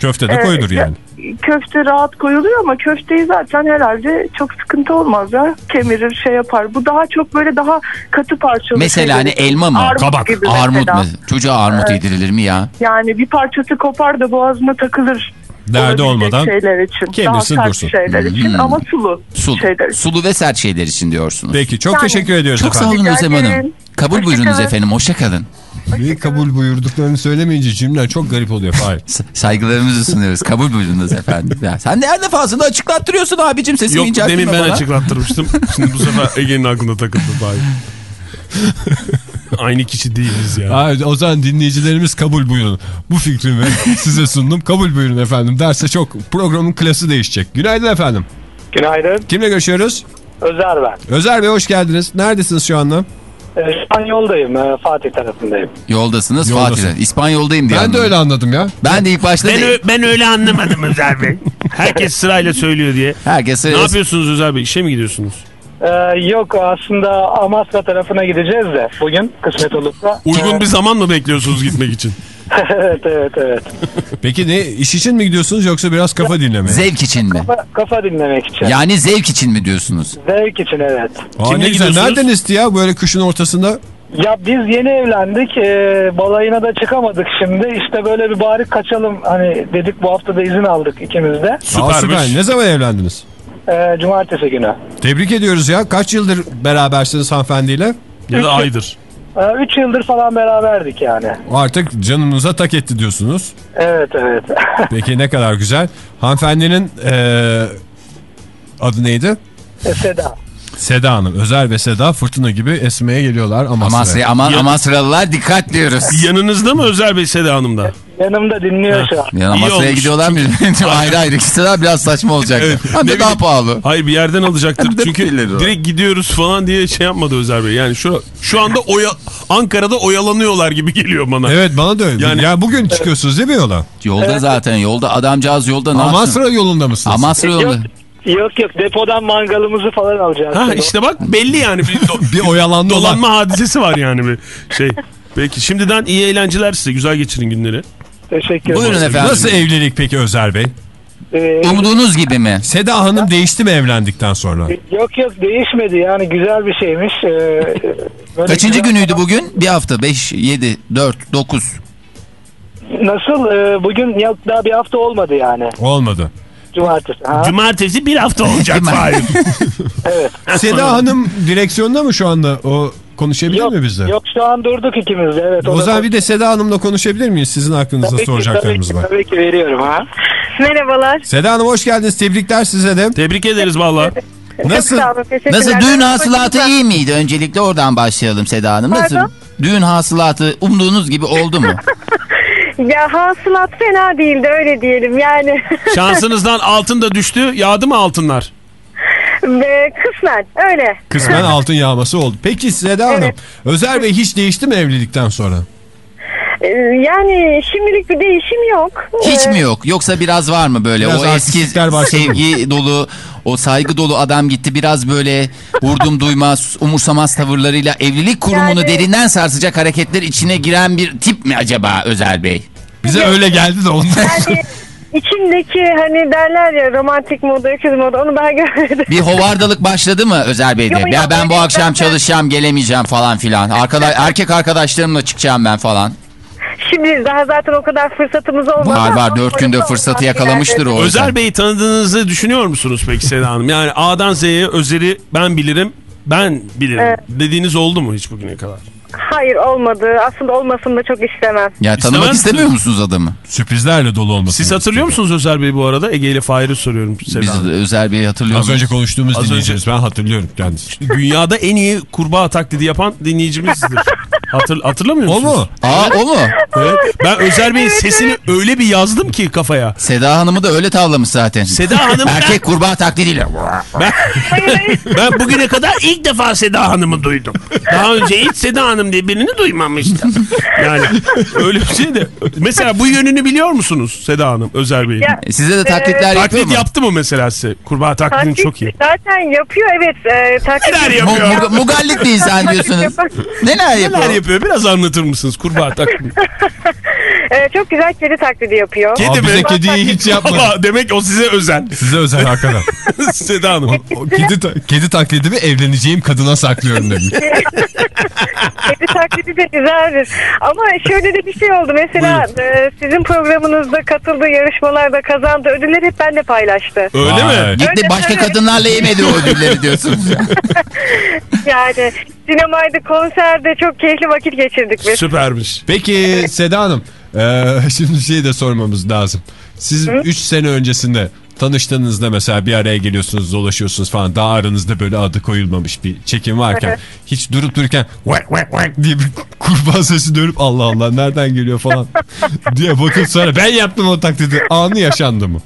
Köfte de Ee, koyulur yani. Köfte rahat koyuluyor ama köfteyi zaten herhalde çok sıkıntı olmaz ya. Kemirir şey yapar. Bu daha çok böyle daha katı parçalı. Mesela hani şeyleri. elma mı? Armut Kabak, gibi Armut mesela. mu? Çocuğa armut yedirilir mi ya? Yani bir parçası kopar da boğazına takılır. Derdi olmadan şeyler için. Daha kemirsin sert dursun. şeyler için Hmm. ama sulu, Sulu, şeyler için. sulu ve sert şeyler için diyorsunuz. Peki çok Yani- teşekkür ediyoruz Çok sağ efendim. olun Özlem Hanım. Kabul Hoşça buyurunuz kalın. efendim. Hoşça kalın. Niye kabul buyurduklarını söylemeyince cümle çok garip oluyor. Hayır. Saygılarımızı sunuyoruz. Kabul buyurunuz efendim. Ya, sen de her defasında açıklattırıyorsun abicim sesimi Yok demin ben bana. açıklattırmıştım. Şimdi bu sefer Ege'nin aklına takıldı Fahir. Aynı kişi değiliz ya. Hayır, o zaman dinleyicilerimiz kabul buyurun. Bu fikrimi size sundum. Kabul buyurun efendim. Derse çok programın klası değişecek. Günaydın efendim. Günaydın. Kimle görüşüyoruz? Özer ben. Özer Bey hoş geldiniz. Neredesiniz şu anda? Ee, şu an yoldayım. e, Fatih tarafındayım. Yoldasınız Yoldasın. Fatih'e. İspanyol'dayım diye Ben de anladım. öyle anladım ya. Ben de ilk başta Ben, de- ö- ben öyle anlamadım Özer Bey. Herkes sırayla söylüyor diye. herkes Ne yapıyorsunuz Özer Bey? İşe mi gidiyorsunuz? Ee, yok aslında Amasra tarafına gideceğiz de bugün kısmet olursa. Uygun bir zaman mı bekliyorsunuz gitmek için? evet evet evet. Peki ne iş için mi gidiyorsunuz yoksa biraz kafa dinlemeye? Zevk için mi? Kafa, kafa dinlemek için. Yani zevk için mi diyorsunuz? Zevk için evet. Aa, Kimle ne güzel. Nereden isti ya böyle kışın ortasında? Ya biz yeni evlendik. ee, balayına da çıkamadık şimdi. İşte böyle bir bari kaçalım. Hani dedik bu hafta da izin aldık ikimiz de. Aa, Süpermiş. süper. Ne zaman evlendiniz? Ee, cumartesi günü. Tebrik ediyoruz ya. Kaç yıldır berabersiniz hanımefendiyle? Ya da aydır. Ee, üç yıldır falan beraberdik yani. Artık canınıza tak etti diyorsunuz. Evet evet. Peki ne kadar güzel. Hanımefendinin eee, adı neydi? E, Seda. Seda Hanım. Özer ve Seda fırtına gibi esmeye geliyorlar Amasra'ya. Amasra, Amasralılar dikkat diyoruz. Yanınızda mı Özer Bey Seda Hanım da? Yanımda dinliyor şu an. Yani İyi Amasra'ya olmuş. gidiyorlar mı? ayrı ayrı gitseler biraz saçma olacak. Evet, Hem ne de daha bileyim. pahalı. Hayır bir yerden alacaktır. Çünkü direkt gidiyoruz falan diye şey yapmadı Özer Bey. Yani şu şu anda oya, Ankara'da oyalanıyorlar gibi geliyor bana. Evet bana da öyle. Yani- Yani, bugün çıkıyorsunuz değil mi yola? Yolda zaten yolda adamcağız yolda ne? Amasra yolunda mısınız? Amasra Yok, yolunda. Yok yok depodan mangalımızı falan alacağız. Ha işte bak belli yani. Bir, do- Bir oyalandı olan. dolanma hadisesi var yani bir şey. Peki şimdiden iyi eğlenceler size. Güzel geçirin günleri. Teşekkür ederim. Buyurun efendim. Nasıl evlilik peki Özer Bey? Ee, Umduğunuz gibi mi? Seda Hanım değişti mi evlendikten sonra? yok yok değişmedi yani güzel bir şeymiş. Ee, böyle Kaçıncı güzel- günüydü bugün? Bir hafta. 5, 7, 4, 9. Nasıl? Ee, bugün yok daha bir hafta olmadı yani. Olmadı. Cumartesi. Ha? Cumartesi bir hafta olacak Fahir. evet. Seda Hanım direksiyonda mı şu anda? O konuşabilir Yok, mi bizle? yok şu an durduk ikimiz de. Evet, O da- zaman bir de Seda Hanım'la konuşabilir miyiz? Sizin aklınızda Tabii ki, soracaklarımız tabii ki, var. Tabii ki veriyorum ha. Merhabalar. Seda Hanım hoş geldiniz. Tebrikler size de. Tebrik ederiz valla. Nasıl? Nasıl düğün hasılatı iyi miydi? Öncelikle oradan başlayalım Seda Hanım. Nasıl? Pardon? Düğün hasılatı umduğunuz gibi oldu mu? Ya hasılat fena değildi öyle diyelim yani. Şansınızdan altın da düştü. Yağdı mı altınlar? Ve kısmen öyle. Kısmen altın yağması oldu. Peki Seda Hanım, Evet. Özer Bey hiç değişti mi evlilikten sonra? Ee, Yani şimdilik bir değişim yok. Hiç Ee, mi yok? Yoksa biraz var mı böyle? Biraz o eski sevgi dolu, o saygı dolu adam gitti. Biraz böyle vurdum duymaz, umursamaz tavırlarıyla evlilik kurumunu Yani- derinden sarsacak hareketler içine giren bir tip mi acaba Özer Bey? Bize öyle geldi de ondan. Yani içimdeki hani derler ya romantik moda, öküz moda onu daha görmedim. Bir hovardalık başladı mı Özer Bey'de? Yok, ya yok, ben bu akşam zaten- çalışacağım, gelemeyeceğim falan filan. Arkada erkek arkadaşlarımla çıkacağım ben falan. Şimdi daha zaten o kadar fırsatımız olmadı. Var ama var dört günde fırsatı ileride. yakalamıştır o. Özer Bey'i tanıdığınızı düşünüyor musunuz peki Seda Hanım? Yani A'dan Z'ye Özer'i ben bilirim, ben bilirim dediğiniz oldu mu hiç bugüne kadar? Hayır olmadı. Aslında olmasını da çok istemem. Ya tanımak İstemez istemiyor musunuz adamı? Sürprizlerle dolu olması. Siz hatırlıyor musunuz Özer Bey bu arada? Ege ile Fahir'i soruyorum Seda Biz. Özer Bey'i hatırlıyor Az önce konuştuğumuz Az dinleyicimiz. Ben hatırlıyorum kendisi. Dünyada en iyi kurbağa taklidi yapan dinleyicimizdir. Hatır, hatırlamıyor O musunuz? mu? Aa o mu? Evet. Ben Özer Bey'in sesini öyle bir yazdım ki kafaya. Seda Hanım'ı da öyle tavlamış zaten. Seda Hanım ben, Erkek kurbağa taklidiyle. ben, ben bugüne kadar ilk defa Seda Hanım'ı duydum. Daha önce hiç Seda Hanım diye birini duymamıştım. Yani öyle bir şey de. Mesela bu yönünü biliyor musunuz Seda Hanım Özer Bey'in? Size de taklitler yapıyor Taklit mu? yaptı mı mesela size? Kurbağa taklidini taklit çok iyi. zaten yapıyor evet. E, taklit Neler yapıyor? mu- mugallik bir insan diyorsunuz. Neler yapıyor? Neler yapıyor? Biraz anlatır mısınız kurbağa taklidini? E, çok güzel kedi taklidi yapıyor. Kedi Aa, mi? bize kediyi hiç yapmadı. Ama demek o size özel. Size özel hakikaten. Seda Hanım. O kedi, ta- kedi taklidimi evleneceğim kadına saklıyorum demiş. Kedi taklidi de güzeldir. Ama şöyle de bir şey oldu. Mesela e, sizin programınızda katıldığı yarışmalarda kazandığı ödülleri hep benimle paylaştı. Öyle Vay. mi? Gitti Öyle başka tabii. kadınlarla yemedi o ödülleri diyorsunuz. Yani sinemaydı, konserde çok keyifli vakit geçirdik biz. Süpermiş. Peki Seda Hanım, e, şimdi şey de sormamız lazım. Siz 3 sene öncesinde tanıştığınızda mesela bir araya geliyorsunuz, dolaşıyorsunuz falan. Daha aranızda böyle adı koyulmamış bir çekim varken hiç durup dururken vak vak vak diye bir kurbağa sesi dönüp Allah Allah nereden geliyor falan diye bakıp sonra ben yaptım o taklidi. Anı yaşandı mı?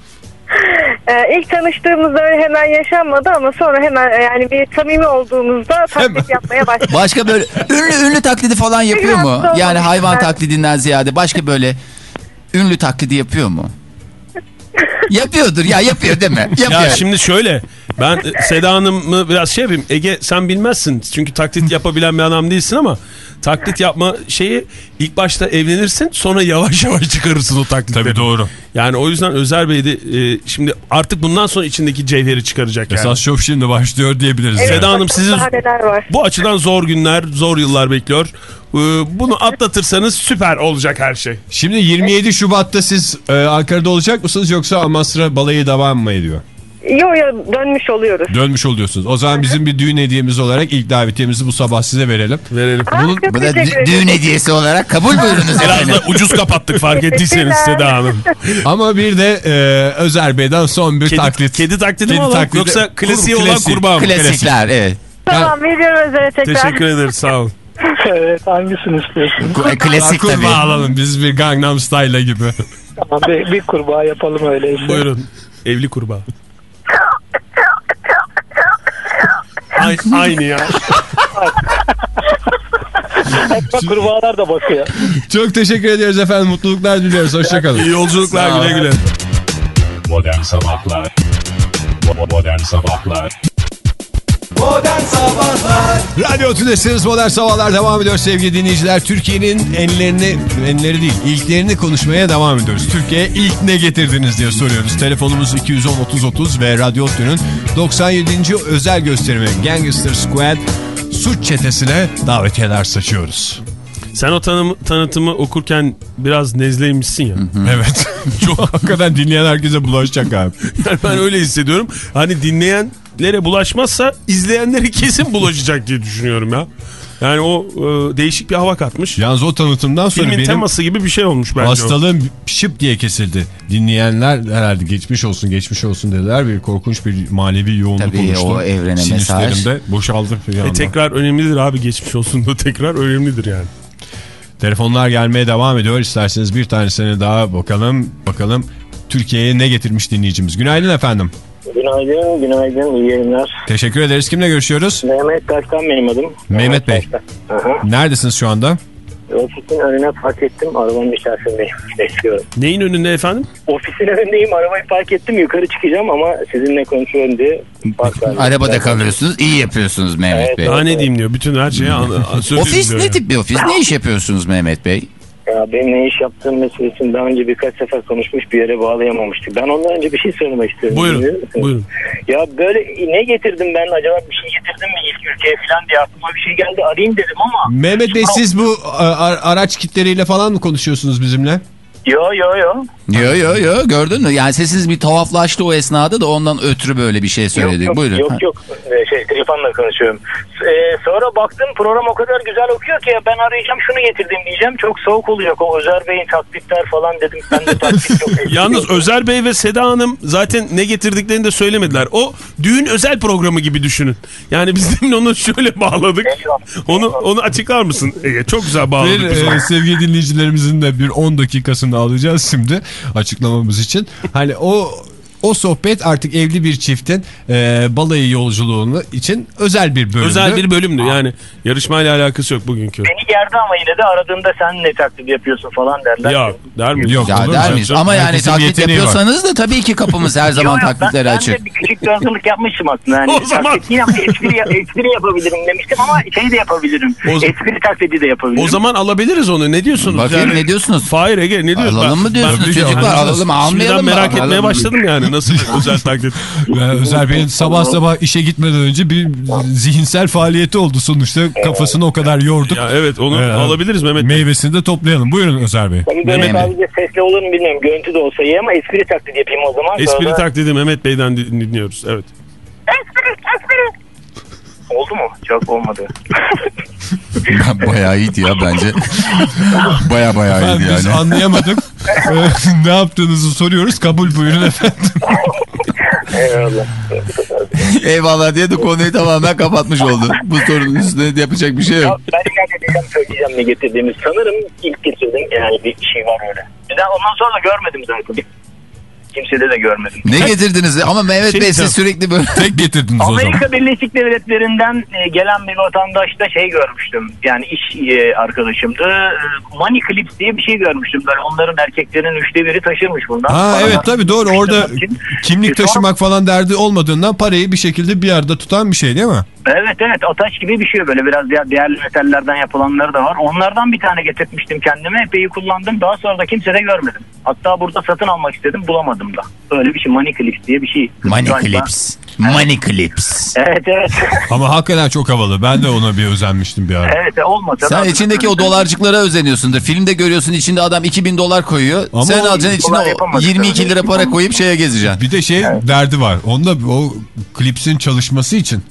Ee, ilk tanıştığımızda öyle hemen yaşanmadı ama sonra hemen e, yani bir samimi olduğumuzda taklit yapmaya başladık. Başka böyle ünlü ünlü taklidi falan yapıyor mu? Yani hayvan taklidinden ziyade başka böyle ünlü taklidi yapıyor mu? Yapıyordur ya yapıyor değil mi? Yapıyor. Ya şimdi şöyle ben e, Seda Hanım'ı biraz şey yapayım. Ege sen bilmezsin çünkü taklit yapabilen bir adam değilsin ama taklit yapma şeyi ilk başta evlenirsin sonra yavaş yavaş çıkarırsın o taklitleri. Tabii doğru. Yani o yüzden Özer Bey de e, şimdi artık bundan sonra içindeki cevheri çıkaracak yani. Esas şov şimdi başlıyor diyebiliriz. Evet, yani. Seda Hanım var. bu açıdan zor günler, zor yıllar bekliyor. Ee, Bunu atlatırsanız süper olacak her şey. Şimdi 27 Şubat'ta siz e, Ankara'da olacak mısınız yoksa Amasra balayı devam mı ediyor? Yo yo dönmüş oluyoruz. Dönmüş oluyorsunuz. O zaman bizim bir düğün hediyemiz olarak ilk davetiyemizi bu sabah size verelim. Verelim. Bunun, Çok Bu da düğün hediyesi olarak kabul buyurunuz Biraz da ucuz kapattık fark ettiyseniz Seda Hanım. ama bir de e, Özer Bey'den son bir Kedi, taklit. kedi taklidi Kedi mi alalım taklidi. yoksa klasiği Kur- olan klasik. kurbağa mı? Klasikler evet. Tamam veriyorum Özer'e tekrar. Teşekkür ederiz sağ olun. Evet hangisini istiyorsun? Ku- Klasik Kurbağa tabii. alalım biz bir Gangnam Style gibi. Tamam bir, bir kurbağa yapalım öyleyse. Buyurun. Evli kurbağa. Ay- aynı ya. Bak kurbağalar da bakıyor. Çok teşekkür ediyoruz efendim. Mutluluklar diliyoruz. İyi Hoşçakalın. yolculuklar güle güle. Modern Sabahlar Modern Sabahlar Modern Sabahlar Radyo Tülesi'niz Modern Sabahlar devam ediyor sevgili dinleyiciler. Türkiye'nin enlerini, enleri değil ilklerini konuşmaya devam ediyoruz. Türkiye'ye ilk ne getirdiniz diye soruyoruz. Telefonumuz 210-30-30 ve Radyo Tü'nün 97. özel gösterimi Gangster Squad suç çetesine davetiyeler saçıyoruz. Sen o tanım, tanıtımı okurken biraz nezleymişsin ya. Evet. Çok hakikaten dinleyen herkese bulaşacak abi. Yani ben öyle hissediyorum. Hani dinleyenlere bulaşmazsa izleyenlere kesin bulaşacak diye düşünüyorum ya. Yani o e, değişik bir hava katmış. Yalnız o tanıtımdan sonra Filmin benim teması gibi bir şey olmuş bence o. hastalığım şıp diye kesildi. Dinleyenler herhalde geçmiş olsun geçmiş olsun dediler. Bir korkunç bir manevi yoğunluk Tabii oluştu. o evrene Sinüslerim mesaj. boşaldı. E, tekrar önemlidir abi geçmiş olsun da tekrar önemlidir yani. Telefonlar gelmeye devam ediyor. İsterseniz bir tanesini daha bakalım. Bakalım Türkiye'ye ne getirmiş dinleyicimiz. Günaydın efendim. Günaydın, günaydın, iyi yayınlar. Teşekkür ederiz. Kimle görüşüyoruz? Mehmet Taş'tan benim adım. Mehmet Bey. Aha. Neredesiniz şu anda? Ofisin önüne park ettim, arabanın içerisindeyim. Bekliyorum. Neyin önünde efendim? Ofisin önündeyim, arabayı park ettim, yukarı çıkacağım ama sizinle konuşuyorum diye. Arabada kalıyorsunuz. iyi yapıyorsunuz Mehmet Evet, Bey. Daha ne diyeyim diyor. Bütün her şeyi Ofis ne tip bir ofis? Ne iş yapıyorsunuz Mehmet Bey? Ya benim ne iş yaptığım meselesini daha önce birkaç sefer konuşmuş bir yere bağlayamamıştık. Ben ondan önce bir şey söylemek istiyorum. Buyurun. Buyurun. Ya böyle ne getirdim ben acaba bir şey getirdim mi ilk ülkeye falan diye aklıma bir şey geldi arayayım dedim ama. Mehmet Bey siz bu a- araç kitleriyle falan mı konuşuyorsunuz bizimle? Yo yo yo. Yo yo yo gördün mü? Yani sesiniz bir tuhaflaştı o esnada da ondan ötürü böyle bir şey söyledik. Yok, yok, Buyurun. Yok yok Ee, şey telefonla konuşuyorum. Ee, sonra baktım program o kadar güzel okuyor ki ben arayacağım şunu getirdim diyeceğim. Çok soğuk olacak o Özer Bey'in taklitler falan dedim. Ben de taklit çok Yalnız Özer Bey ve Seda Hanım zaten ne getirdiklerini de söylemediler. O düğün özel programı gibi düşünün. Yani biz demin onu şöyle bağladık. Onu onu açıklar mısın Ege? Çok güzel bağladık onu. e, sevgili dinleyicilerimizin de bir 10 dakikasını alacağız şimdi açıklamamız için. Hani o o sohbet artık evli bir çiftin e, balayı yolculuğunu için özel bir bölümdü. Özel bir bölümdü yani. Yarışmayla alakası yok bugünkü. Beni gerdi ama yine de aradığında sen ne taklit yapıyorsun falan derler. Ya der mi? Yok. Ya der miyiz? Ama yani Herkesin taklit yeteneği var. yapıyorsanız da tabii ki kapımız her zaman ben, açık. Ben de bir küçük hazırlık yapmışım aslında. Yani O zaman- yine espri, espri yapabilirim demiştim ama şey de yapabilirim. O espri taklidi de yapabilirim. O zaman alabiliriz onu. Ne diyorsunuz? Bakayım ne diyorsunuz? Fahir Ege ne diyorsun? Alalım mı diyorsunuz Ben- çocuklar? Alalım, almayalım Şimdiden mı? merak etmeye başladım yani. Nasıl bir özel taklit? Yani Özer Bey'in sabah sabah işe gitmeden önce bir zihinsel faaliyeti oldu sonuçta. Kafasını o kadar yorduk. Ya evet onu Evet. alabiliriz Mehmet Bey. Meyvesini de toplayalım. Buyurun Özer Bey. Tabii böyle Mehmet. sadece sesli olur mu bilmiyorum. Görüntü de olsa iyi ama espri taklidi yapayım o zaman. Espri Sonra- taklidi Mehmet Bey'den din- dinliyoruz. Evet. Oldu mu? Çok olmadı. bayağı iyiydi ya bence. Baya bayağı Ben iyiydi biz yani. anlayamadık. Ee, ne yaptığınızı soruyoruz. Kabul buyurun efendim. Eyvallah. Eyvallah diye de konuyu tamamen kapatmış oldu. Bu sorunun üstüne yapacak bir şey Ya yok. ben gerçekten söyleyeceğim ne getirdiğimi. Sanırım ilk getirdim. Yani bir şey var öyle. Bir daha ondan sonra da görmedim zaten. Kimsede de görmedim. Ne getirdiniz? Ama Mehmet Şey Bey siz sürekli böyle... Tek getirdiniz o zaman. Amerika Birleşik Devletleri'nden e, gelen bir vatandaşta şey görmüştüm. Yani iş e, arkadaşımdı. E, Money Clips diye bir şey görmüştüm. Böyle onların erkeklerin üçte biri taşırmış bundan. Ha evet tabii doğru orada kimlik taşımak falan derdi olmadığından parayı bir şekilde bir yerde tutan bir şey değil mi? Evet evet ataç gibi bir şey böyle biraz ya değerli metallerden yapılanları da var. Onlardan bir tane getirtmiştim kendime epey kullandım. Daha sonra da kimse de görmedim. Hatta burada satın almak istedim bulamadım da. Öyle bir şey Money Clips diye bir şey. Money Galiba. Clips. Money Clips. Evet evet. Ama hakikaten çok havalı. Ben de ona bir özenmiştim bir ara. evet olmasa Sen içindeki o dolarcıklara özeniyorsundur. Filmde görüyorsun içinde adam 2000 dolar koyuyor. Ama Sen alacaksın içine dolar o yapamadık 22 tabii. lira para koyup şeye gezeceksin. Bir de şey derdi var. Onda o klipsin çalışması için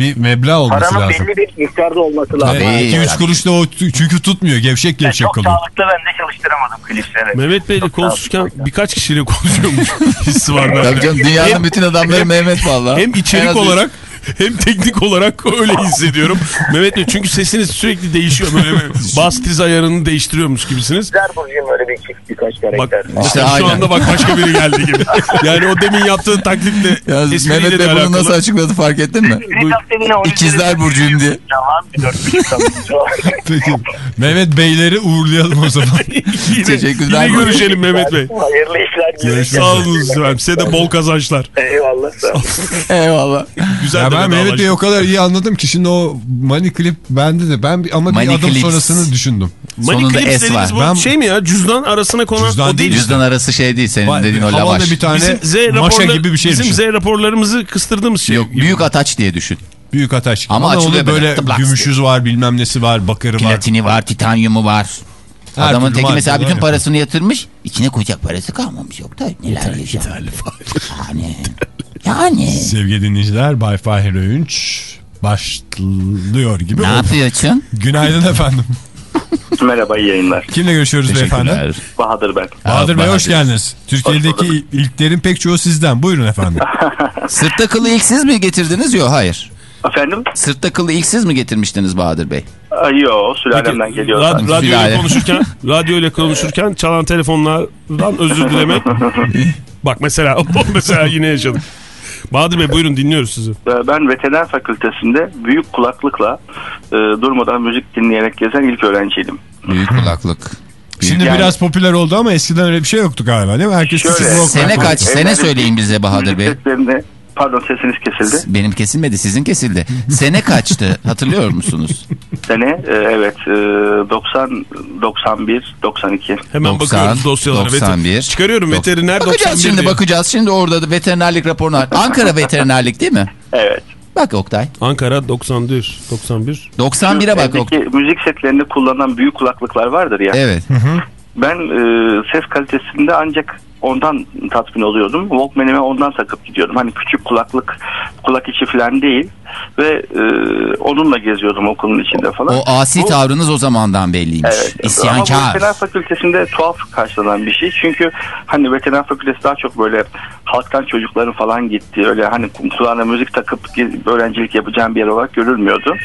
bir meblağ olması Paranın lazım. belli bir miktarda olması lazım. Tabii. 2-3 kuruş da o çünkü tutmuyor. Gevşek Yani gevşek çok kalıyor. sağlıklı ben de çalıştıramadım klipsleri. Mehmet Bey'le Çok konuşurken birkaç kişiyle konuşuyormuş hissi var. Tabii canım dünyanın bütün adamları Mehmet vallahi. Hem içerik olarak hem teknik olarak öyle hissediyorum. Mehmet Bey çünkü sesiniz sürekli değişiyor. Böyle bas tiz ayarını değiştiriyormuş gibisiniz. Güzel Burcu'nun öyle bir çift birkaç Bak karakter. İşte şu anda bak başka biri geldi gibi. Yani o demin yaptığın taklitle Yalnız Mehmet de Bey bunu nasıl açıkladı fark ettin mi? On İkizler Burcu'yum diye. Peki Mehmet Beyleri uğurlayalım o zaman. yine, Teşekkürler. yine görüşelim Mehmet Bey. Hayırlı işler. Görüşmek Sağ olun efendim. Size de bol kazançlar. Eyvallah. Eyvallah. Güzel Ya ben Mehmet. Bey'i o kadar iyi anladım ki şimdi o money clip bende de ben bir, ama bir Money adım clips. sonrasını düşündüm. Money Sonunda clips S var. bu Ben- şey mi ya? Cüzdan arasına konan Cüzdan o değil. işte. Cüzdan arası şey değil senin dediğin o lavaş. bir tane Bizim Z maşa gibi bir şey Bizim düşün. Z raporlarımızı kıstırdığımız şey. Yok gibi. büyük ataç diye düşün. Büyük ataş. Ama Ama, açılıyor böyle, gümüşüz var bilmem nesi var bakırı var. Platini var, titanyumu var. Her Adamın teki mesela bütün parasını yatırmış. içine koyacak parası kalmamış yok da neler yaşıyor. Yani. Yani. Sevgili dinleyiciler Bay Fahir Öğünç başlıyor gibi Ne oldu. yapıyorsun? Günaydın efendim. Merhaba iyi yayınlar. Kimle görüşüyoruz beyefendi? Bahadır ben. Bahadır Bey hoş geldiniz. Türkiye'deki Hoş ilklerin pek çoğu sizden. Buyurun efendim. Sırt takılı ilk siz mi getirdiniz? Yok hayır. Efendim? Sırt takılı ilk siz mi getirmiştiniz Bahadır Bey? Ay, Yo sülalemden geliyor. Rad- zaten. radyo ile Sülale. konuşurken, radyo ile konuşurken çalan telefonlardan özür dilemek. Bak mesela mesela yine yaşadık. Bahadır Bey buyurun dinliyoruz sizi. Ee, Ben veteriner fakültesinde büyük kulaklıkla e, durmadan müzik dinleyerek gezen ilk öğrenciydim. Büyük kulaklık. Şimdi Yani- biraz popüler oldu ama eskiden öyle bir şey yoktu galiba değil mi? Herkes Şöyle, küçük rock Sene kaç? Sene söyleyin bize Bahadır Bey. seslerini- pardon sesiniz kesildi. Benim kesilmedi sizin kesildi. Sene kaçtı hatırlıyor musunuz? Sene e, evet e, 90, 91, 92. Hemen 90, bakıyoruz dosyalara. 91. Veter- Çıkarıyorum veteriner Bakacağız 91 şimdi diye. bakacağız. Şimdi orada da veterinerlik raporunu. Ankara veterinerlik değil mi? Evet. Bak Oktay. Ankara 91. 91. 91'e bak Oktay. müzik setlerinde kullanılan büyük kulaklıklar vardır ya. Evet. Ben e, ses kalitesinde ancak ondan tatmin oluyordum. Walkman'ime ondan takıp gidiyordum. Hani küçük kulaklık, kulak içi falan değil. Ve e, onunla geziyordum okulun içinde falan. O asi Bu- tavrınız o zamandan belliymiş. Evet. Ama İsyankar. veteriner fakültesinde tuhaf karşılanan bir şey. Çünkü hani veteriner fakültesi daha çok böyle halktan çocukların falan gittiği öyle hani kulağına müzik takıp öğrencilik yapacağım bir yer olarak görülmüyordu.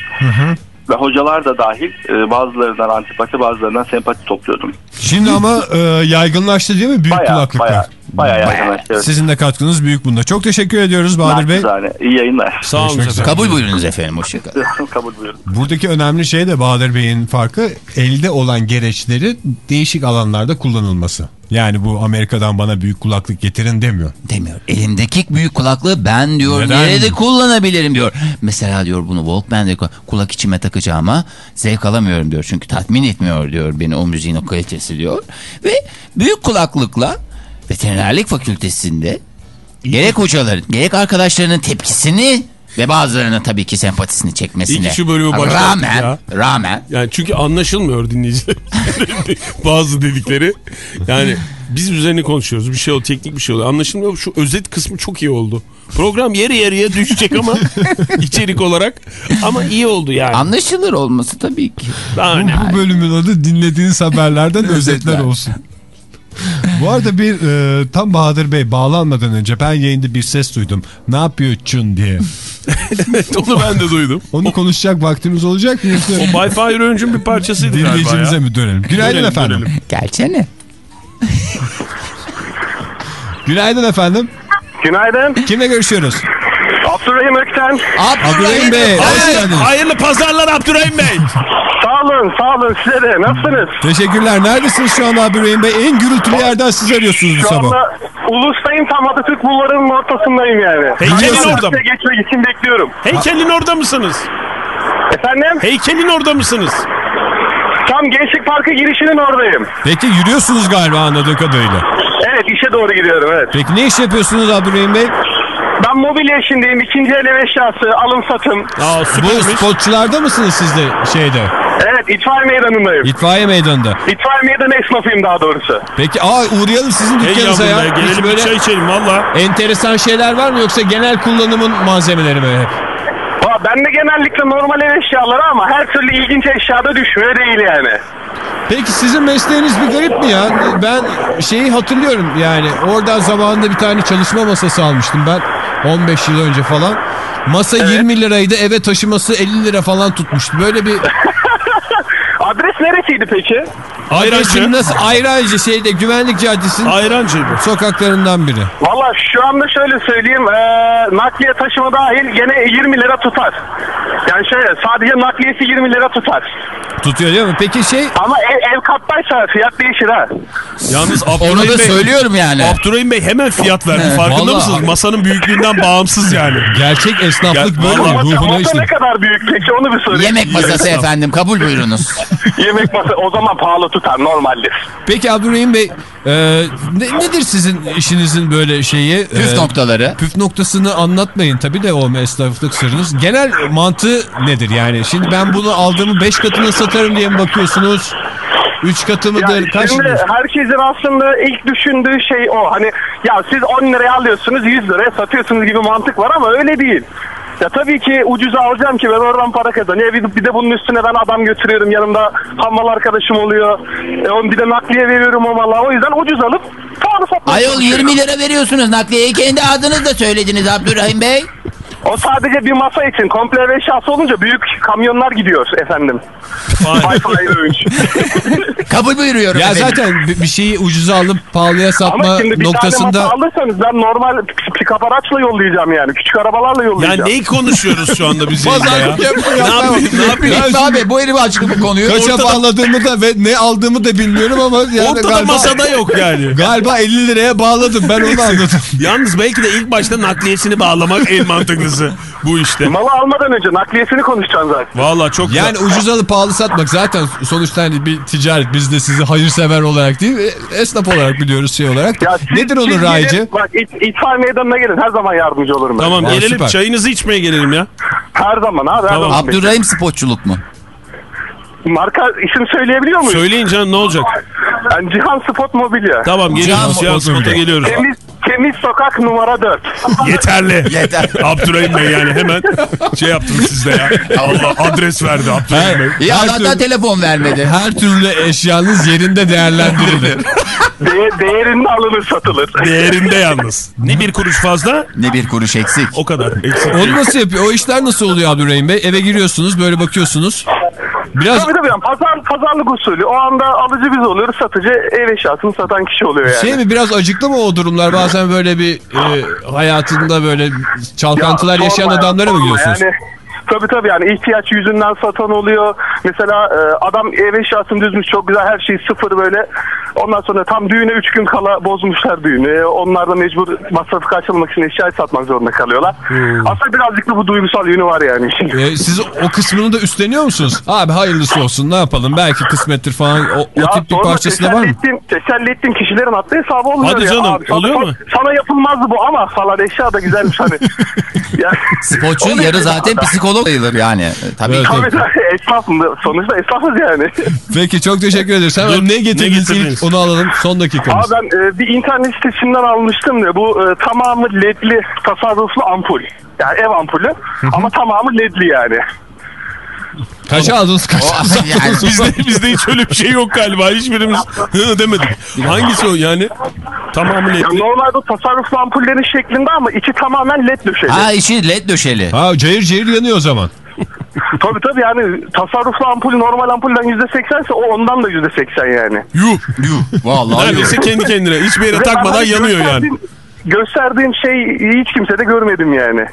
Ve hocalar da dahil e, bazılarından antipati bazılarından sempati topluyordum. Şimdi ama e, yaygınlaştı değil mi büyük Baya kulaklıklar? baya baya yaygınlaştı. Evet. Sizin de katkınız büyük bunda. Çok teşekkür ediyoruz Bahadır Bey. Naçizane. İyi yayınlar. Sağ olun efendim. Kabul buyurunuz efendim. Hoşçakalın. Kabul buyurun. Buradaki önemli şey de Bahadır Bey'in farkı elde olan gereçleri değişik alanlarda kullanılması. Yani bu Amerika'dan bana büyük kulaklık getirin demiyor. Demiyor. Elimdeki büyük kulaklığı ben diyor Neden? nerede kullanabilirim diyor. Mesela diyor bunu Walkman'de kulak içime takacağıma zevk alamıyorum diyor. Çünkü tatmin etmiyor diyor beni o müziğin o kalitesi diyor. Ve büyük kulaklıkla veterinerlik fakültesinde gerek hocaların gerek arkadaşlarının tepkisini ve bazılarının tabii ki sempatisini çekmesine İyi ki şu bölümü başlattık rağmen, ya. rağmen Yani çünkü anlaşılmıyor dinleyiciler. Bazı dedikleri. Yani biz üzerine konuşuyoruz. Bir şey o teknik bir şey oluyor. Anlaşılmıyor. Şu özet kısmı çok iyi oldu. Program yarı yarıya düşecek ama içerik olarak ama iyi oldu yani. anlaşılır olması tabii ki. Daha ne? Bu bölümün adı dinlediğiniz haberlerden özetler olsun. Bu arada bir e, tam Bahadır Bey bağlanmadan önce ben yayında bir ses duydum. Ne yapıyorsun diye. Onu ben de duydum. Onu konuşacak vaktimiz olacak mı? O Öncü'nün bir parçasıydı galiba dinleyicimize mi dönelim? Günaydın Dönelim, efendim. dönelim. Gelsene. Günaydın efendim. Günaydın. Kimle görüşüyoruz? Abdurrahim Ökten. Abdurrahim Bey. Hoş Hayırlı, geldiniz. hayırlı pazarlar Abdurrahim Bey. Sağ olun, sağ olun size de. Nasılsınız? Teşekkürler. Neredesiniz şu anda Abdurrahim Bey? En gürültülü yerden siz arıyorsunuz bu Şu sabah. anda Ulus'tayım tam Atatürk Bulvarı'nın ortasındayım yani. Heykelin orada mı? size geçmek için bekliyorum. Heykelin orada mısınız? Efendim? Heykelin orada mısınız? Tam Gençlik Parkı girişinin oradayım. Peki yürüyorsunuz galiba anladığım kadarıyla. Evet işe doğru gidiyorum evet. Peki ne iş yapıyorsunuz Abdurrahim Bey? Ben mobilya işindeyim. İkinci el ev eşyası, alım satım. Aa Bu spotçularda mısınız siz de şeyde? Evet itfaiye meydanındayım. İtfaiye meydanında. İtfaiye meydanı esnafıyım daha doğrusu. Peki aa uğrayalım sizin dükkanınıza ya. gelelim bir böyle çay içelim valla. enteresan şeyler var mı yoksa genel kullanımın malzemeleri mi Ben de genellikle normal ev eşyaları ama her türlü ilginç eşyada düşmüyor değil yani. Peki sizin mesleğiniz bir garip mi ya? Ben şeyi hatırlıyorum yani oradan zamanında bir tane çalışma masası almıştım ben 15 yıl önce falan. Masa 20 liraydı eve taşıması 50 lira falan tutmuştu. Böyle bir Adres neresiydi peki? Ayrancı. Nasıl? Ayrancı şeyde güvenlik caddesinin Ayrancı bu. sokaklarından biri. Valla şu anda şöyle söyleyeyim. eee, nakliye taşıma dahil gene 20 lira tutar. Yani şöyle sadece nakliyesi 20 lira tutar. Tutuyor değil mi? Peki şey Ama ev, ev kattaysa fiyat değişir ha. Yalnız Onu Abdurrahim da Bey, söylüyorum yani. Abdurrahim Bey hemen fiyat verdi. Farkında vallahi. mısınız? Masanın büyüklüğünden bağımsız yani. gerçek esnaflık Ya, böyle Masa, masa işte. ne kadar büyük peki onu bir sorayım. Yemek masası efendim kabul buyurunuz. Yemek masası o zaman pahalı tutar normaldir. Peki Abdurrahim Bey e, ne- nedir sizin işinizin böyle şeyi? Püf E, noktaları. Püf noktasını anlatmayın tabii de o esnaflık sırrınız. Genel mantığı nedir yani? Şimdi ben bunu aldığımı 5 katına satarım diye mi bakıyorsunuz? 3 katı mıdır? Yani Kaç şimdi mıdır? herkesin aslında ilk düşündüğü şey o. Hani ya siz 10 liraya alıyorsunuz 100 liraya satıyorsunuz gibi mantık var ama öyle değil. Ya tabii ki ucuza alacağım ki ben oradan para kazanıyorum. Bir, bir de bunun üstüne ben adam götürüyorum yanımda hammal arkadaşım oluyor. E, onun bir de nakliye veriyorum o mala. O yüzden ucuz alıp pahalı satmak Ayol 20 lira veriyorsunuz nakliyeyi kendi adınızla söylediniz Abdurrahim Bey. O sadece bir masa için. Komple ev eşyası olunca büyük kamyonlar gidiyor efendim. Wi-Fi övünç. Kabul buyuruyorum Ya efendim. zaten bir şeyi ucuza alıp pahalıya satma Ama şimdi bir tane noktasında masa alırsanız ben normal pick-up araçla yollayacağım yani. Küçük arabalarla Ya yollayacağım. neyi konuşuyoruz şu anda biz ya? Pazarlık yapıyor. Ne yapayım? Ne yapayım? Bekle abi bu herifi açık bu konuyu. kaça Ortada- bağladığımı da ve ne aldığımı da bilmiyorum ama yani Ortada galiba, masada yok yani. galiba 50 liraya bağladım ben onu anladım. Yalnız belki de ilk başta nakliyesini bağlamak en mantıklısı bu işte. Malı almadan önce nakliyesini konuşacaksın zaten. Valla çok Yani ucuz alıp pahalı satmak zaten sonuçta hani bir ticaret biz de sizi hayırsever olarak değil e, esnaf olarak biliyoruz şey olarak. Ya siz- Nedir onun siz raycı? gelin, Bak it, itfaiye meydanına gelin her zaman yardımcı olurum ben. Tamam Aa, gelelim süper. çayınızı içmeye gelelim ya. Her zaman abi her Tamam. zaman. Abdurrahim spotçuluk mu? Marka isim söyleyebiliyor muyum? Söyleyin canım ne olacak? Yani Cihan Spot Mobilya. Tamam geliyoruz Can- ya spota geliyoruz. Temiz, temiz sokak numara 4. Yeterli. Yeter. Abdurrahim Bey yani hemen şey yaptınız siz de ya. Allah adres verdi Abdurrahim Bey. Hatta türlü- telefon vermedi. Her türlü eşyanız yerinde değerlendirilir. De- değerinde alınır satılır. Değerinde yalnız. Ne bir kuruş fazla Ne bir kuruş eksik. o kadar. Eksik. Onu nasıl yapıyor? O işler nasıl oluyor Abdurrahim Bey? Eve giriyorsunuz böyle bakıyorsunuz. Biraz Tabii tabii yani pazar, pazarlık usulü. O anda alıcı biz oluyoruz, satıcı ev eşyasını satan kişi oluyor yani. şey mi biraz acıklı mı o durumlar? Bazen böyle bir e, hayatında böyle çalkantılar Ya, yaşayan adamlara mı sorma gidiyorsunuz? Yani, tabii tabii yani ihtiyaç yüzünden satan oluyor. Mesela e, adam ev eşyasını düzmüş çok güzel her şey sıfır böyle. Ondan sonra tam düğüne 3 gün kala bozmuşlar düğünü. E, Onlar da mecbur masrafı karşılamak için eşyayı satmak zorunda kalıyorlar. Hmm. Aslında birazcık da bu duygusal yönü var yani. E, siz o kısmını da üstleniyor musunuz? Abi hayırlısı olsun ne yapalım belki kısmettir falan o, o tip bir parçası da var mı? ettiğim, teselli ettiğim kişilerin attığı hesabı olmuyor Hadi ya. canım, Abi, sana- oluyor mu? Sana yapılmazdı bu ama falan eşya da güzelmiş hani. ya, Spotçu O ne yarı ya? zaten psikolog sayılır yani. Tabii Evet, ki. Tabii tabii esnafım sonuçta esnafız yani. Peki çok teşekkür ederiz. Hemen ne getirdiniz ne ilk onu alalım son dakikamız. Abi ben e, bir internet sitesinden almıştım da bu e, tamamı ledli tasarruflu ampul. Yani ev ampulü ama tamamı ledli yani. Kaça aldınız kaça? Yani, Bizde, bizde hiç öyle bir şey yok galiba. Hiçbirimiz hı demedik. Hangisi o yani? Tamamı Yani netli. normalde tasarruflu ampullerin şeklinde ama içi tamamen led döşeli. ha işi led döşeli. Ha cayır cayır yanıyor o zaman. Tabii tabii yani tasarruflu ampul normal ampulden %80 ise o ondan da %80 yani. Yuh. Yuh. Vallahi Neredeyse kendi kendine. Hiçbir yere takmadan ben yanıyor yani. gösterdiğim- Gösterdiğim şey hiç kimse de görmedim yani.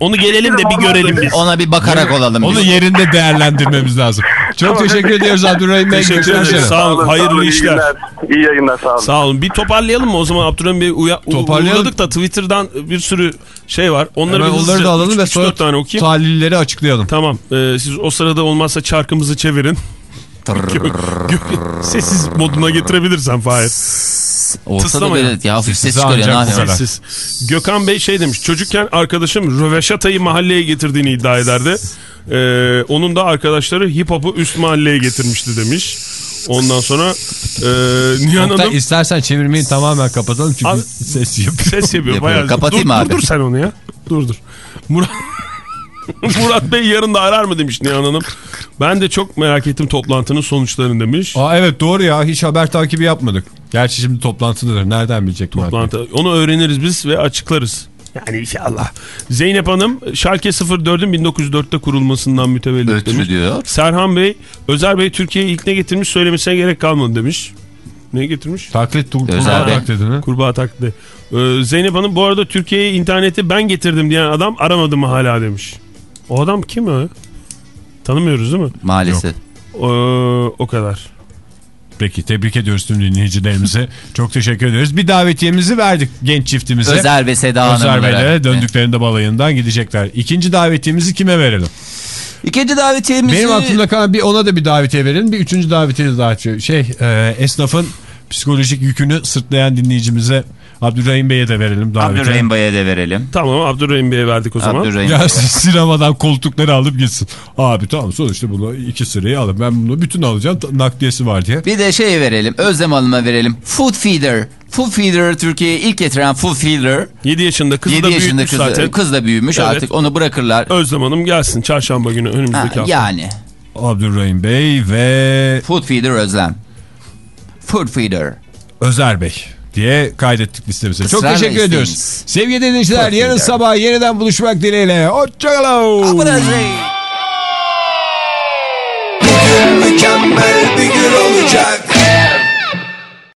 Onu gelelim de bir görelim biz. Ona bir bakarak olalım. Onu biz. yerinde değerlendirmemiz lazım. Çok Tamam, teşekkür ediyoruz Abdurrahim Bey. Teşekkür ederiz. Sağ olun. sağ Hayırlı olun, iyi işler. günler. İyi yayınlar sağ olun. Sağ olun. Bir toparlayalım mı o zaman Abdurrahim Bey uya, uğurladık da Twitter'dan bir sürü şey var. Onları, Hemen bir onları hızlıca da alalım üç- ve sonra tane okuyayım. talilleri açıklayalım. Tamam. Ee, siz o sırada olmazsa çarkımızı çevirin. Sessiz moduna getirebilirsen Fahir. Ortada Tıslama ya. böyle ya hafif ses çıkarıyor. Sessiz. Gökhan Bey şey demiş. Çocukken arkadaşım röveşatayı mahalleye getirdiğini iddia ederdi. Ee, onun da arkadaşları hip hop'u üst mahalleye getirmişti demiş. Ondan sonra e, Nihan Hanım istersen çevirmeyi tamamen kapatalım çünkü Abi- ses yapıyor. ses yapıyor. Yapıyor. Bayağı. Kapatayım dur, abi. Dur, dur sen onu ya. Dur dur. Murat, Murat Bey yarın da arar mı demiş Nihan Hanım. Ben de çok merak ettim toplantının sonuçlarını demiş. Aa evet doğru ya hiç haber takibi yapmadık. Gerçi şimdi toplantıdadır nereden bilecek Murat Bey? Toplantı. Onu öğreniriz biz ve açıklarız. Yani inşallah. Zeynep Hanım Schalke 04'ün 1904'te kurulmasından mütevellit Ötürü demiş. diyor. Serhan Bey, Özer Bey Türkiye'ye ilk ne getirmiş söylemesine gerek kalmadı demiş. Ne getirmiş? Taklit tur- Özel kurbağa taklidini. Kurbağa taklidi. Ee, Zeynep Hanım bu arada Türkiye'ye interneti ben getirdim diyen adam aramadı mı hala demiş. O adam kim o? Tanımıyoruz değil mi? Maalesef. Ee, o kadar. Peki tebrik ediyoruz tüm dinleyicilerimize. Çok teşekkür ederiz. Bir davetiyemizi verdik genç çiftimize. Özer ve Seda Özer Hanımlara. Beylere döndüklerinde balayından gidecekler. İkinci davetiyemizi kime verelim? İkinci davetiyemizi... Benim aklımda kalan bir ona da bir davetiye verelim. Bir üçüncü davetiye daha şey, şey e, esnafın psikolojik yükünü sırtlayan dinleyicimize Abdurrahim Bey'e de verelim davetiye. Abdurrahim Bey'e de verelim. Tamam Abdurrahim Bey'e verdik o zaman. Abdurrahim Ya sinemadan koltukları alıp gitsin. Abi tamam sonuçta bunu iki sırayı alın. Ben bunu bütün alacağım nakliyesi var diye. Bir de şey verelim. Özlem Hanım'a verelim. Food Feeder. Food Feeder'ı Türkiye'ye ilk getiren Food Feeder. 7 yaşında kızı 7 da yaşında büyütmüş kız, zaten. kız da büyümüş Evet. artık onu bırakırlar. Özlem Hanım gelsin çarşamba günü önümüzdeki Ha, hafta. yani. Abdurrahim Bey ve Food Feeder Özlem. Food Feeder. Özer Bey diye kaydettik listemize. Çok teşekkür ediyoruz. Sevgili dinleyiciler yarın sabah yeniden buluşmak dileğiyle. Hoşçakalın. Mükemmel bir gün olacak.